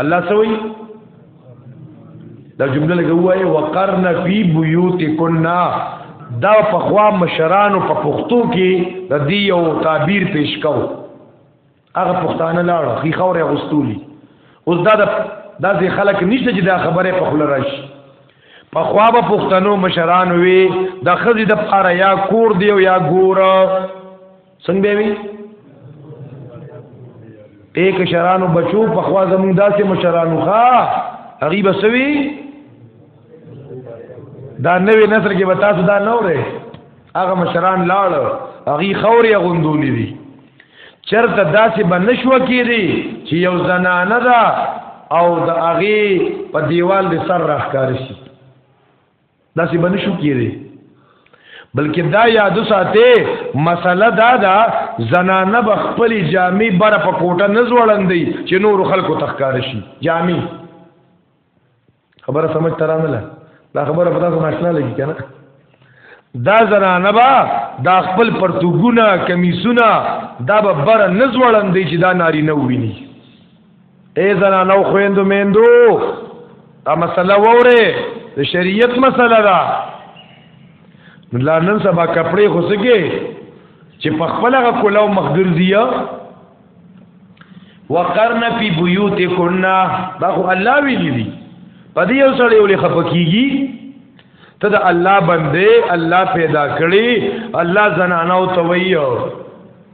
الله سوي دا جمله لګوي وقرن فی بیوتکنا دا فخوا مشرانو په پښتو کې د دې یو تعبیر پیش کو هغه پښتانه لاړ خي خوره غستولي اوس دا دا ځي خلک نشته چې دا خبره په خله راشي په خوا به پښتنو مشران وي د خزي د پاره یا کور دی او یا ګور څنګه به وي ایک شرانو بچو په خوا زموږ داسې مشرانو ښا هغه بسوي دا نوې نسل کې به تاسو دا نه اورئ هغه مشران لاړ هغه خوري غوندولې دي چرته داسې به نشو کېږي چې یو زنانه ده او د هغه په دیوال د سر راخکار شي دا سی بنه شو کیږي بلکې دا یاد ساته مسله دا دا زنانه بخپل جامع بر په کوټه نزوړندې چې نور خلکو تخکار شي جامع خبره سمجھ ترانه لا دا خبره پتا سم ناشنا لګی کنه دا زنانه با دا خپل پرتګونه کمیسونه دا به بر نزوړندې چې دا ناری نه ویني اے زنانو خويندو میندو دا مسله ووره د شریعت مسله ده لا نن سبا کپڑے خو سکے چې په خپل غ کولاو مخګرځي وقرن فی بیوتکن دا خو الله ویلی دی په دې یو سړی ولې خپکیږي ته د الله بندې الله پیدا کړي الله زنانو تویو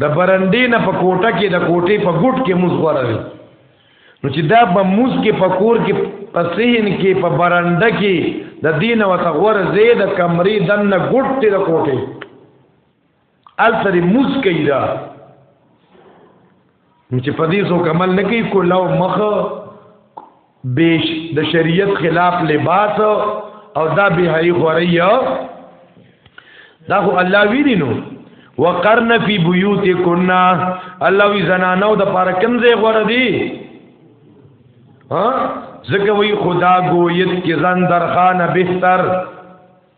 د برندې نه په کوټه کې د کوټې په ګټ کې موز غوره وي نو چې دا به موز کې په کور کې په سین کې په برنده کې د دین او تغور زید کمرې دن ګټ ته د کوټې التری موز کوي دا چې په دې څوک عمل نه کوي کولاو مخ بیش د شریعت خلاف لباس او دا به هي خوریا دا خو الله ویری نو وقرن فی بیوتکن الله وی زنانو د پاره کوم ځای غور دی ها زکه وی خدا گویت کی زن درخان بهتر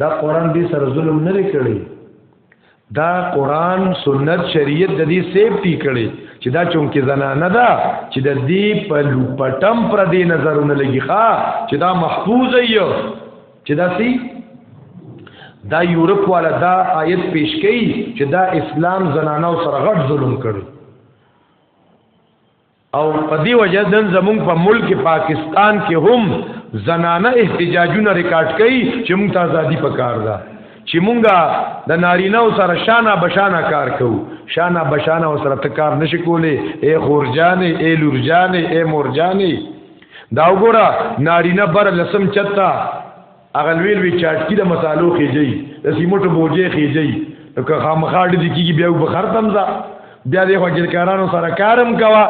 دا قران دې سره ظلم نه کړی دا قران سنت شریعت د دې سیفټی کړي چې دا چونکه زنانه ده چې د دې په لوپټم پر دې نظرونه لګي ښا چې دا محفوظ یو چې دا سي دا یورپ والا دا آیت پیش کړي چې دا اسلام زنانه سره غټ ظلم کړي او په دی وجه دن زمون په ملک پاکستان کې هم زنانه احتجاجونه ریکارډ کړي چې موږ ته ازادي پکار ده چې موږ د نارینه او سره شانه بشانه کار کوو شانه بشانه او سره تکار نشي کولې اے خورجانې اے لورجانې اے مورجانې دا وګوره نارینه بر لسم چتا هغه لوی لوی چاټکی د مسالو خېجی د سیمټو بوجه خېجی نو که خامخاډ دي کیږي بیا په خر تمزا بیا د وکیلکارانو سره کارم کوا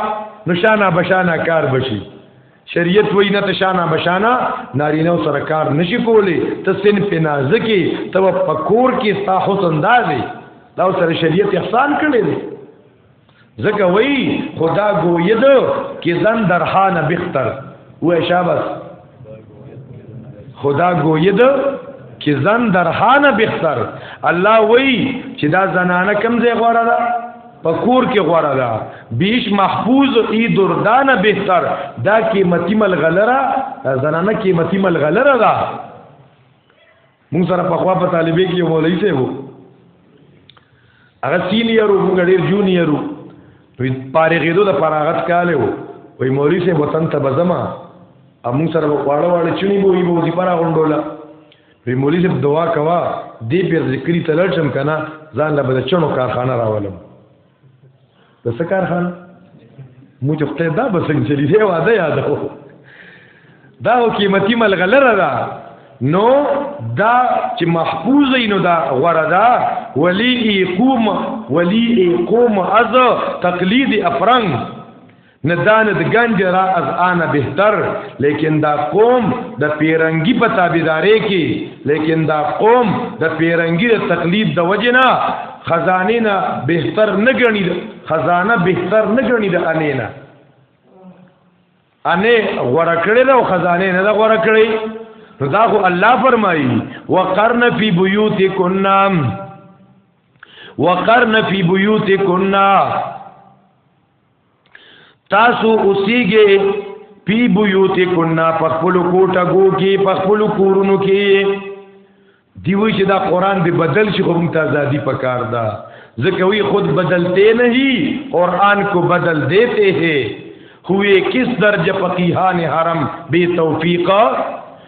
نشانه بشانه کار بشي شریعت وای نه تشانه بشانه نارینه سره کار نشي کولی ته سن په نازکی ته پکور کې ستا حسن دازي دا سره شریعت احسان کړی دی زکه وی خدا گوید که زن در حان بختر و شابس خدا گوید که زن در حان بختر الله وی چې دا زنانه کم ځای غوړه ده پکور کې غوړه ده بیش محفوظ ای دردانه بهتر دا قیمتي ملغلره زنانه قیمتي ملغلره ده مون سره په خوا په طالبې کې مولوی سه وو هغه سینیئر وو موږ ډیر جونیئر وو وی پارېږېدو د فراغت کال وو وی مولوی سه وطن ته بزما امون سره په خواړه واړه چنی بو یی بو دی پرا غونډولا وی مولوی سه دعا کوا دی پیر ذکری تلل شم کنه ځان له بچنو کارخانه راولم د څه کارخانه موږ خدای دا به څنګه چلی دی واده یادو دا قیمتي ملغلره ده نو دا چې محفوظ نو دا غوړه ده ولی یقوم ولی یقوم از تقلید افرنګ نه دان د گنج را از آن بهتر لیکن دا قوم د پیرنګي په تابعداري کې لیکن دا قوم د پیرنګي د تقلید د وجنه خزانه نه بهتر نه غني خزانه بهتر نه غني د انې نه انې غوړه کړې ده او خزانه نه ده غوړه کړې نو دا خو الله فرمایي وقرن فی بیوتکن وقرن فی بیوتکن تاسو اوسیږئ پی بیوتی کنا پخپل کوټه گو کې پخپل کورونو کې دیوی چې دا قران به بدل شي خو موږ ته ازادي پکار ده ځکه وی خود بدلتے نہیں قرآن کو بدل دیتے ہیں ہوئے کس درجہ فقیحان حرم بے توفیقہ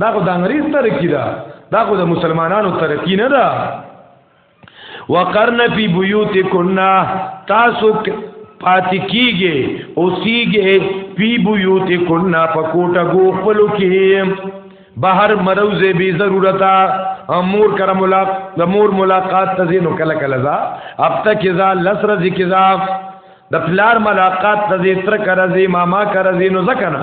دا خو د انګریز ترقی ده دا خو د مسلمانانو ترقی نه ده وقرن فی بیوتکن تاسو پاتې کیږي او سیږي فی بیوتکن په کوټه ګو خپل کې بهر مروزه بی ضرورتا امور کر ملاق د مور ملاقات تزینو کله کله ذا اب تک ذا لسر ذکر ذا د پلار ملاقات تزیتر کر ذی ماما کر ذی نو زکنا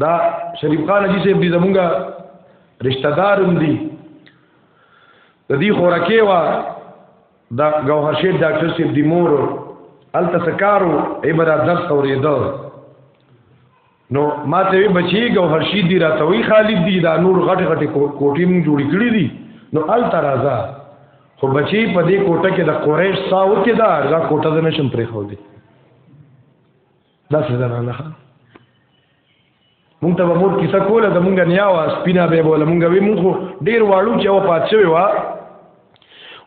دا شریف خان جی صاحب دې زمونږه رشتہ دار هم دي د دې خورکه وا دا گوهر شیخ ډاکټر صاحب دی مور الته سکارو ایبرا درس اوریدو نو ما ته بچی گوهر شیخ دی راتوي خالد دی دا نور غټ غټ کوټی مون جوړی کړی دی نو الته راځه خو بچی په دې کوټه کې د قریش ساو کې دا دا کوټه د نشم پرې خو دی دا څه زنانه ښه مونږ ته به مور کیسه کوله د مونږ نیا وا سپینا به بوله مونږ وی مونږ ډیر واړو چې او پات شوی وا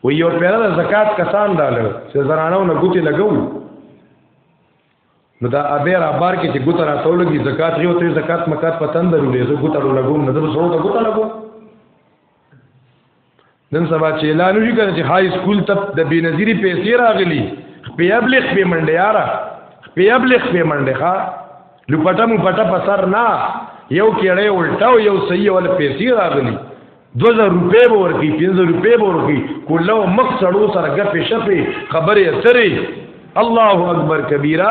و یو پیرا د زکات کسان داله چې زنانو نه ګوتی لګو نو دا ابیر ابار کې چې ګوت راتول دي زکات یو ته زکات مکات پتن درولې زه ګوت لګوم نه زه سره ګوت لګوم نن سبا چې اعلان وشي کنه چې های سکول ته د بنظیری پیسې راغلي په ابلغ په منډه یارا په ابلغ په منډه ښا لپټه مو پټه په سر نه یو کېړې الټاو یو صحیح ول پیسې راغلي 2000 روپے به ورکی 5000 روپے به ورکی کله مخ سړو سره غپې شپې خبرې اترې الله اکبر کبیره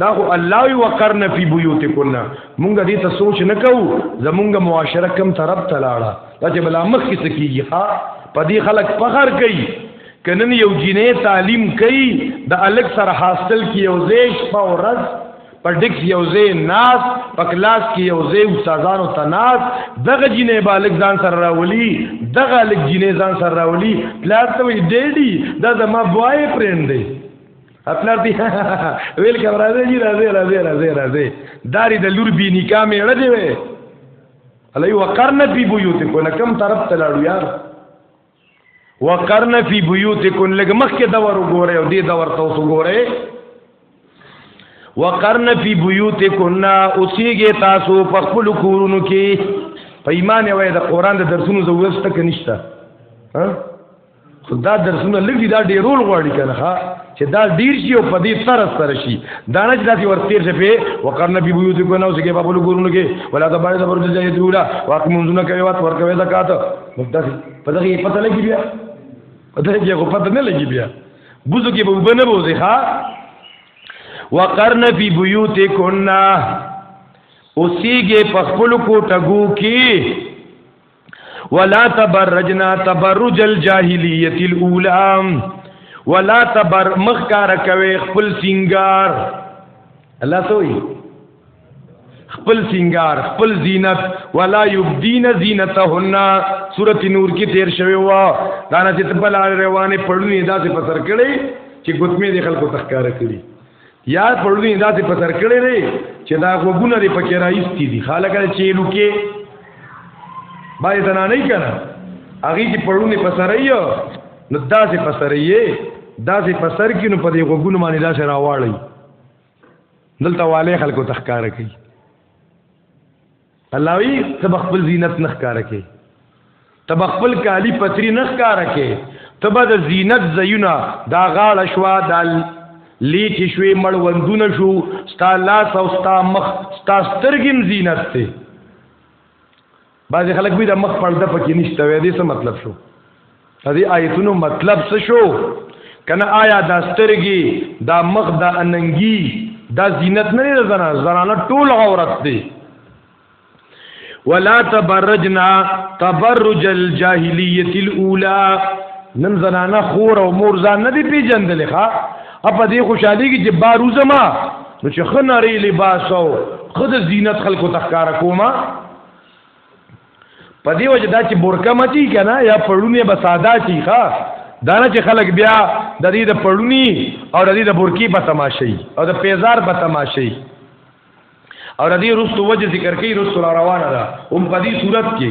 دا خو الله وی وقرن فی بیوتکن مونږ دې ته سوچ نه کوو زمونږ معاشره کم طرف ته لاړه دا چې بلا مخ کې سکیږي ها په دې خلک فخر کوي کنن یو جینې تعلیم کوي د الک سره حاصل کی یو زیش په ورځ په ډیکس یو ځای ناس په کلاس کې یو ځای استادانو ته ناس دغه جینې بالک ځان سره راولي دغه لک جینې ځان سره راولي پلار ته وی ډیډي دا زما بوای پرند دی خپل دی ویل کوم راځي جی راځي راځي راځي راځي داری د لور بی نکاح مې اړه دی وی الی وقرن فی بیوتکو نه کم طرف تلاړو یار وقرن فی بیوتکن لګ مخ کې دور وګوره او دې دور ته وګوره وقرن فی بیوتکن اوسیږي تاسو په خپل کورونو کې په ایمان وای د قران د درسونو ضرورت تک نشته ها خدا درسونه لګي دا ډیرول غواړي کنه ها چې دا ډیر شي او په دې سر سر شي دا نه چې داسې ورتیر شي په وقرن بي بيوت کو نه اوسګه په بل ګورونو کې ولا دا باندې زبر دې ځای دی ولا واقع منځونه کوي وات ور کوي زکات مدغه په دغه پته لګي بیا په دغه کې خو پته نه لګي بیا بوزو کې به وبنه بوزي ها وقرن فی بیوتکن اوسیږي په خپل کوټګو کې ولا تبرجنا تبرج الجاهلیت الاولى ولا تبر مخکار کوي خپل سنگار الله سوئی خپل سنگار خپل زینت ولا یبدین زینتهن سورۃ نور کې تیر شوی و دا نه چې په لار روانه پړونی دا څه پسر کړي چې ګوتمه د خلکو تخکار کړي یا پړونی دا څه پسر کړي لري چې دا غوګونه لري پکې راایستي دي خلک چې لوکې باندې تنا نه کړه هغه چې پړونی پسرایو نو دا څه پسرایې دا څه پسر کې نو په دې غوګونه باندې دا څه راواړی دلته والي خلکو تخکار کوي الله وی تب خپل زینت نخ کار کوي تب خپل کالی پتری نخ کار کوي تب د زینت زیونه دا غاړه شوا دال لیچ شوي مړ وندونه شو ستا لاس او ستا مخ ستا سترګم زینت ته بعضې خلک وي د مخ پرده پکې نشته وی دې څه مطلب شو د دې آیتونو مطلب څه شو کنه آیا دا سترګې دا مخ دا اننګي دا زینت نه لري زنه زنانه ټول عورت دی ولا تبرجنا تبرج الجاهلیت الاولى نن زنانه خور او مور ځان نه دی پیجندل ښا اپا دې خوشحالي کې چې باروزما نو چې خنري لباسو خود زینت خلکو تخکار کوما په دې وجه دا چې بورکه مچي کنه یا پړونی به ساده چی ښا دا نه چې خلک بیا د دې د پړونی او د دې د بورکی په تماشي او د پیزار په تماشي او د دې رستو وجه ذکر کوي رستو روانه ده هم په دې صورت کې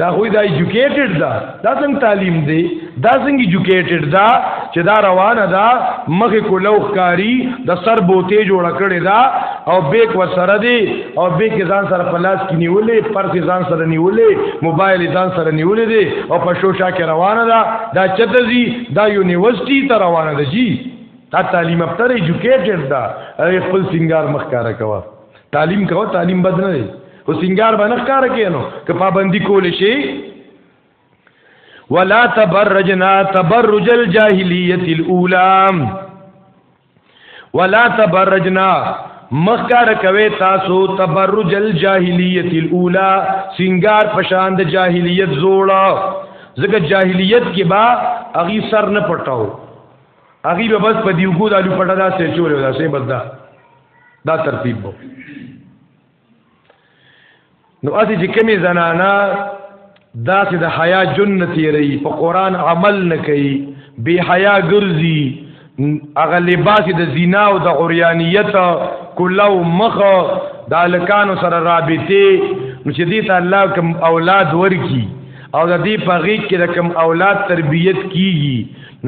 دا خو دا ایجوکیټډ دا دا څنګه تعلیم دی دا څنګه ایجوکیټډ دا چې دا روانه دا مخې کولوخ کاری د سر بوته جوړ کړي دا او بیک وسره دی او بیک ځان سره پلاس کې نیولې پر ځان سره نیولې موبایل ځان سره نیولې دی او په شوشا کې روانه دا دا چتزي دا یونیورسيټي ته روانه ده جی دا تعلیم افتر ایجوکیټډ دا خپل سنگار مخ کارا کوي تعلیم کو تعلیم بد نه دی او سنگار باندې ښکار کینو که پابندی کول شي ولا تبرجنا تبرج الجاهلیت الاولى ولا تبرجنا مخکار کوي تاسو تبرج الجاهلیت الاولى سنگار پشان د جاهلیت زوړه ځکه جاهلیت کې با اغي سر نه پټاو اغي به بس په دیوګو دالو پټا دا سې چورې دا سې بس دا دا ترتیب وو نو اسی چې کمی زنانا دا چې د حیا جنتی ری په قران عمل نه کوي بی حیا ګرځي اغه لباس د زنا او د عریانیت کلو مخ د الکانو سره رابطه نو چې دې ته الله کوم اولاد ورکی او د دې په غیږ کې د کوم اولاد تربیت کیږي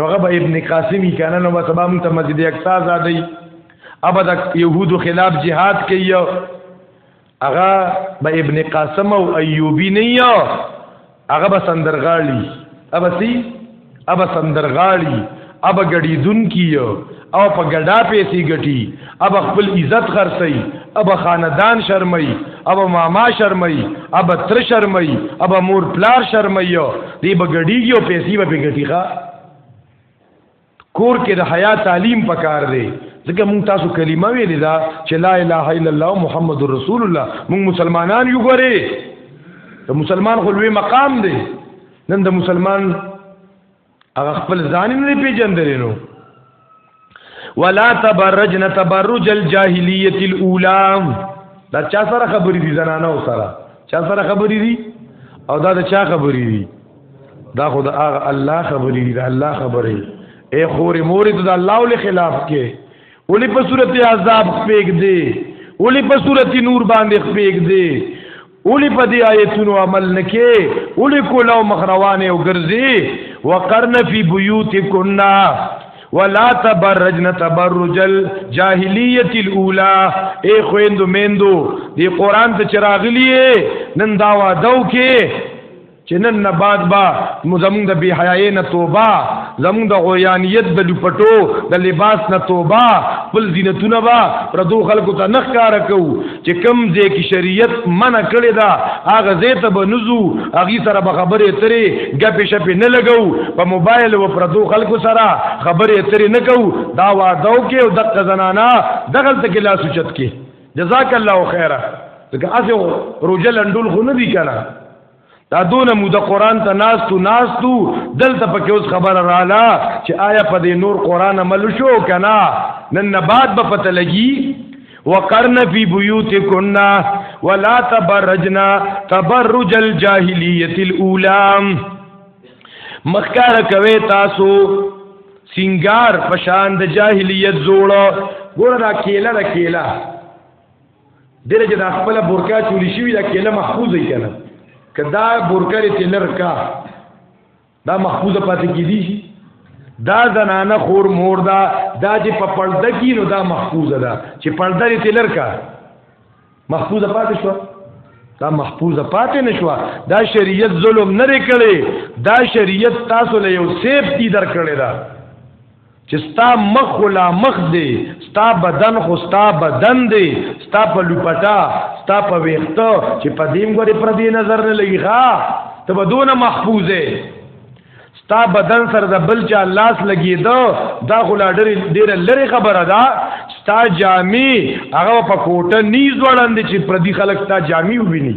نو غب ابن قاسمی کنه نو به سبا مونږ ته مسجد اقصا زادای ابد يهودو خلاف جهاد کوي هغه به ابن قاسم او ایوبی نه یا هغه به سندرغاړي ابا سي ابا سندرغاړي ابا غړیدون کیو او په ګډا پیسې ګټي ابا خپل عزت خرڅي ابا خاندان شرمي ابا ماما شرمي ابا تر شرمي ابا مور پلار شرمي دی بغړیږي او پیسې به ګټي ښا کور کې د حیا تعلیم پکار دی ځکه مونږ تاسو کلمه ویلې دا چې لا اله الا الله محمد رسول الله مونږ مسلمانان یو غره ته مسلمان خو لوی مقام دی نن د مسلمان هغه خپل ځان نه پیژندل نو ولا تبرجن تبرج الجاهلیت الاولى دا چا سره خبرې دي زنانه سره چا سره خبرې دي او دا د چا خبرې دي دا خو دا هغه الله خبرې دي دا الله خبرې اے خورې مورې ته دا الله ول خلاف کې ولې په صورت عذاب خپېګ دی ولې په صورت نور باندې خپېګ دی اولی په دې آیتونو عمل نکې اولی کولا او مخروانه او ګرځي وقرن فی بیوتکنا ولا تبرجن تبرج الجاهلیت الاولى اے خويندو میندو دی قران ته چراغلی نن دا وادو کې چې نن نه بعد با زمونږ د بی حیاي نه توبه زمونږ د غویانیت د لپټو د لباس نه توبه بل زینتونه با پردو خلکو ته نخ کار کو چې کم ځې کې شریعت منع کړی دا هغه زه ته بنزو هغه سره به خبرې ترې غپې شپې نه لګو په موبایل و پردو خلکو سره خبرې ترې نه کو دا وادو کې او دغه زنانا دغل ته کې لاس چت کې جزاک الله خیره ځکه اسه روجل اندول خو نه دی کنه دا دونه موده قران ته ناستو ناستو دلته پکې اوس خبره رااله چې آیا په دې نور قران عمل شو کنه نن نه بعد به پته لګي وقرن فی بیوتکن ولا تبرجنا تبرج الجاهلیت الاولى مخکار کوي تاسو سنگار پشان د جاهلیت جوړو ګور دا کېله دا کېله دله چې دا خپل برکا چولی شوی دا کله محفوظ ای کنه کدا برکا لري تلر کا دا محفوظه پاتې کیدی شي دا زنانه خور مور دا دا چې په پرده کې نو دا محفوظه ده چې پرده لري تلر کا محفوظه پاتې شو دا محفوظه پاتې نشو دا شریعت ظلم نه کړي دا شریعت تاسو له یو سیف دي در کړی دا چې ستا مخ خو لا مخ دی ستا بدن خو ستا بدن دی ستا په لوپټا ستا په ویخته چې په دیم ګورې پر دې نظر نه لګي ښا ته به دونه محفوظه ستا بدن سره د بل چا لاس لګي دا دا خو لا ډېر ډېر لری خبره ده ستا جامي هغه په کوټه نیز وړاندې چې پر دې خلک ستا جامي وویني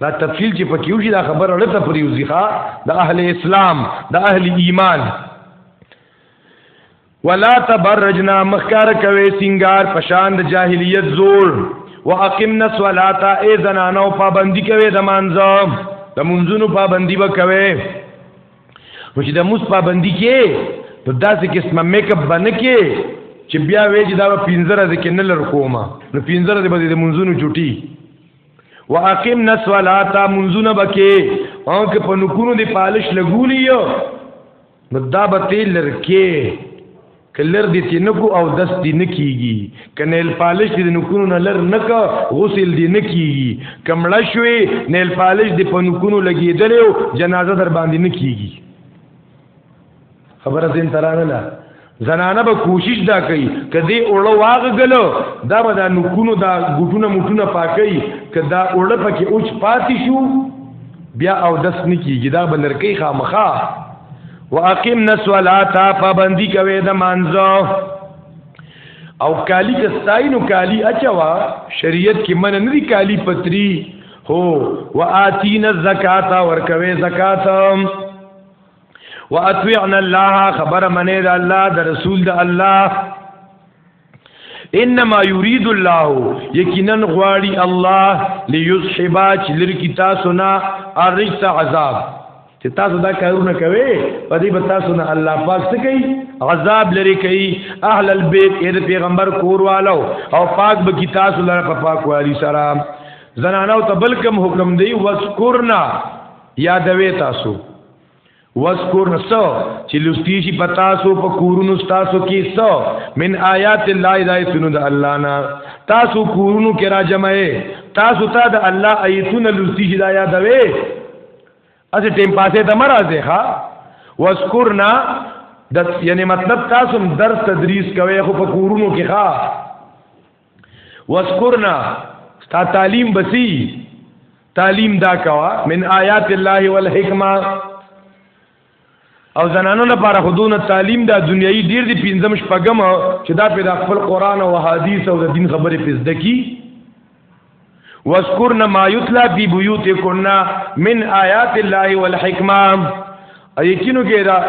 دا تفصیل چې پکې وشي دا خبر اړه ته پریوزي ښا د اهل اسلام د اهل ایمان ولا تبرجنا مخکار کوي سنگار پشان د جاهلیت زور واقمنا الصلاه ای زنانو پابندي کوي د مانځه د منځونو پابندي وکوي نو چې د موس پابندي کې نو داسې قسمه میک اپ باندې کې چې بیا وې چې دا 15 ورځې کې نه لر کومه نو 15 ورځې به د منځونو چټي واقم نسوالات منزونه بکې او که په نکونو دی پالش لګولی یو نو دا به تی لرکې کلر دی تی نکو او دس دی نکیږي که نیل پالش دی نکونو نه لر نکا غسل دی نکیږي کمړه شوی نیل پالش دی په نکونو لګېدلی او جنازه در باندې نکیږي خبره زین ترانه لا زنانه به کوشش دا کوي کدی اوړه واغګلو دا به دا نکونو دا ګټونه مټونه پاکي کدا اوړه پکې اوچ پاتې شو بیا او دس نکیږي دا به لرکی خامخا واقم نسوالاتا پابندی کوي د مانځو او کالی کستای نو کالی اچوا شریعت کې من نه دی کالی پتری هو واتینا الزکات ورکوي زکات واتویعنا الله خبر منه د الله د رسول د الله انما یرید الله یقینا غواړي الله لیذحبا چې لري تاسو نه ارجس عذاب چې تاسو دا کارونه کوي په دې به تاسو نه الله پاک څه کوي عذاب لري کوي اهل البيت اې پیغمبر کور والو او پاک به کی تاسو لپاره پاک والی سره زنانو ته بلکم حکم دی وذکرنا یادوي تاسو وذکر سو چې لستی شي پتا سو په کورونو تاسو کې سو من آیات الله دای سنو د الله نا تاسو کورونو کې را جمعې تاسو ته د الله آیتونه لستی شي دا یادوي اسه ټیم پاسه ته مرزه ها وذکرنا د یعنی مطلب تاسو درس تدریس کوي خو په کورونو کې ښا وذکرنا تا تعلیم بسی تعلیم دا کوا من آیات الله والحکمه او زنانو لپاره خودون تعلیم دا دنیوي ډیر دی پینځم شپږم چې دا په خپل قران او حدیث او د دین خبرې پز دکی واذکرن ما یتلا فی بیوتکن من آیات الله والحکمه ایکینو کې دا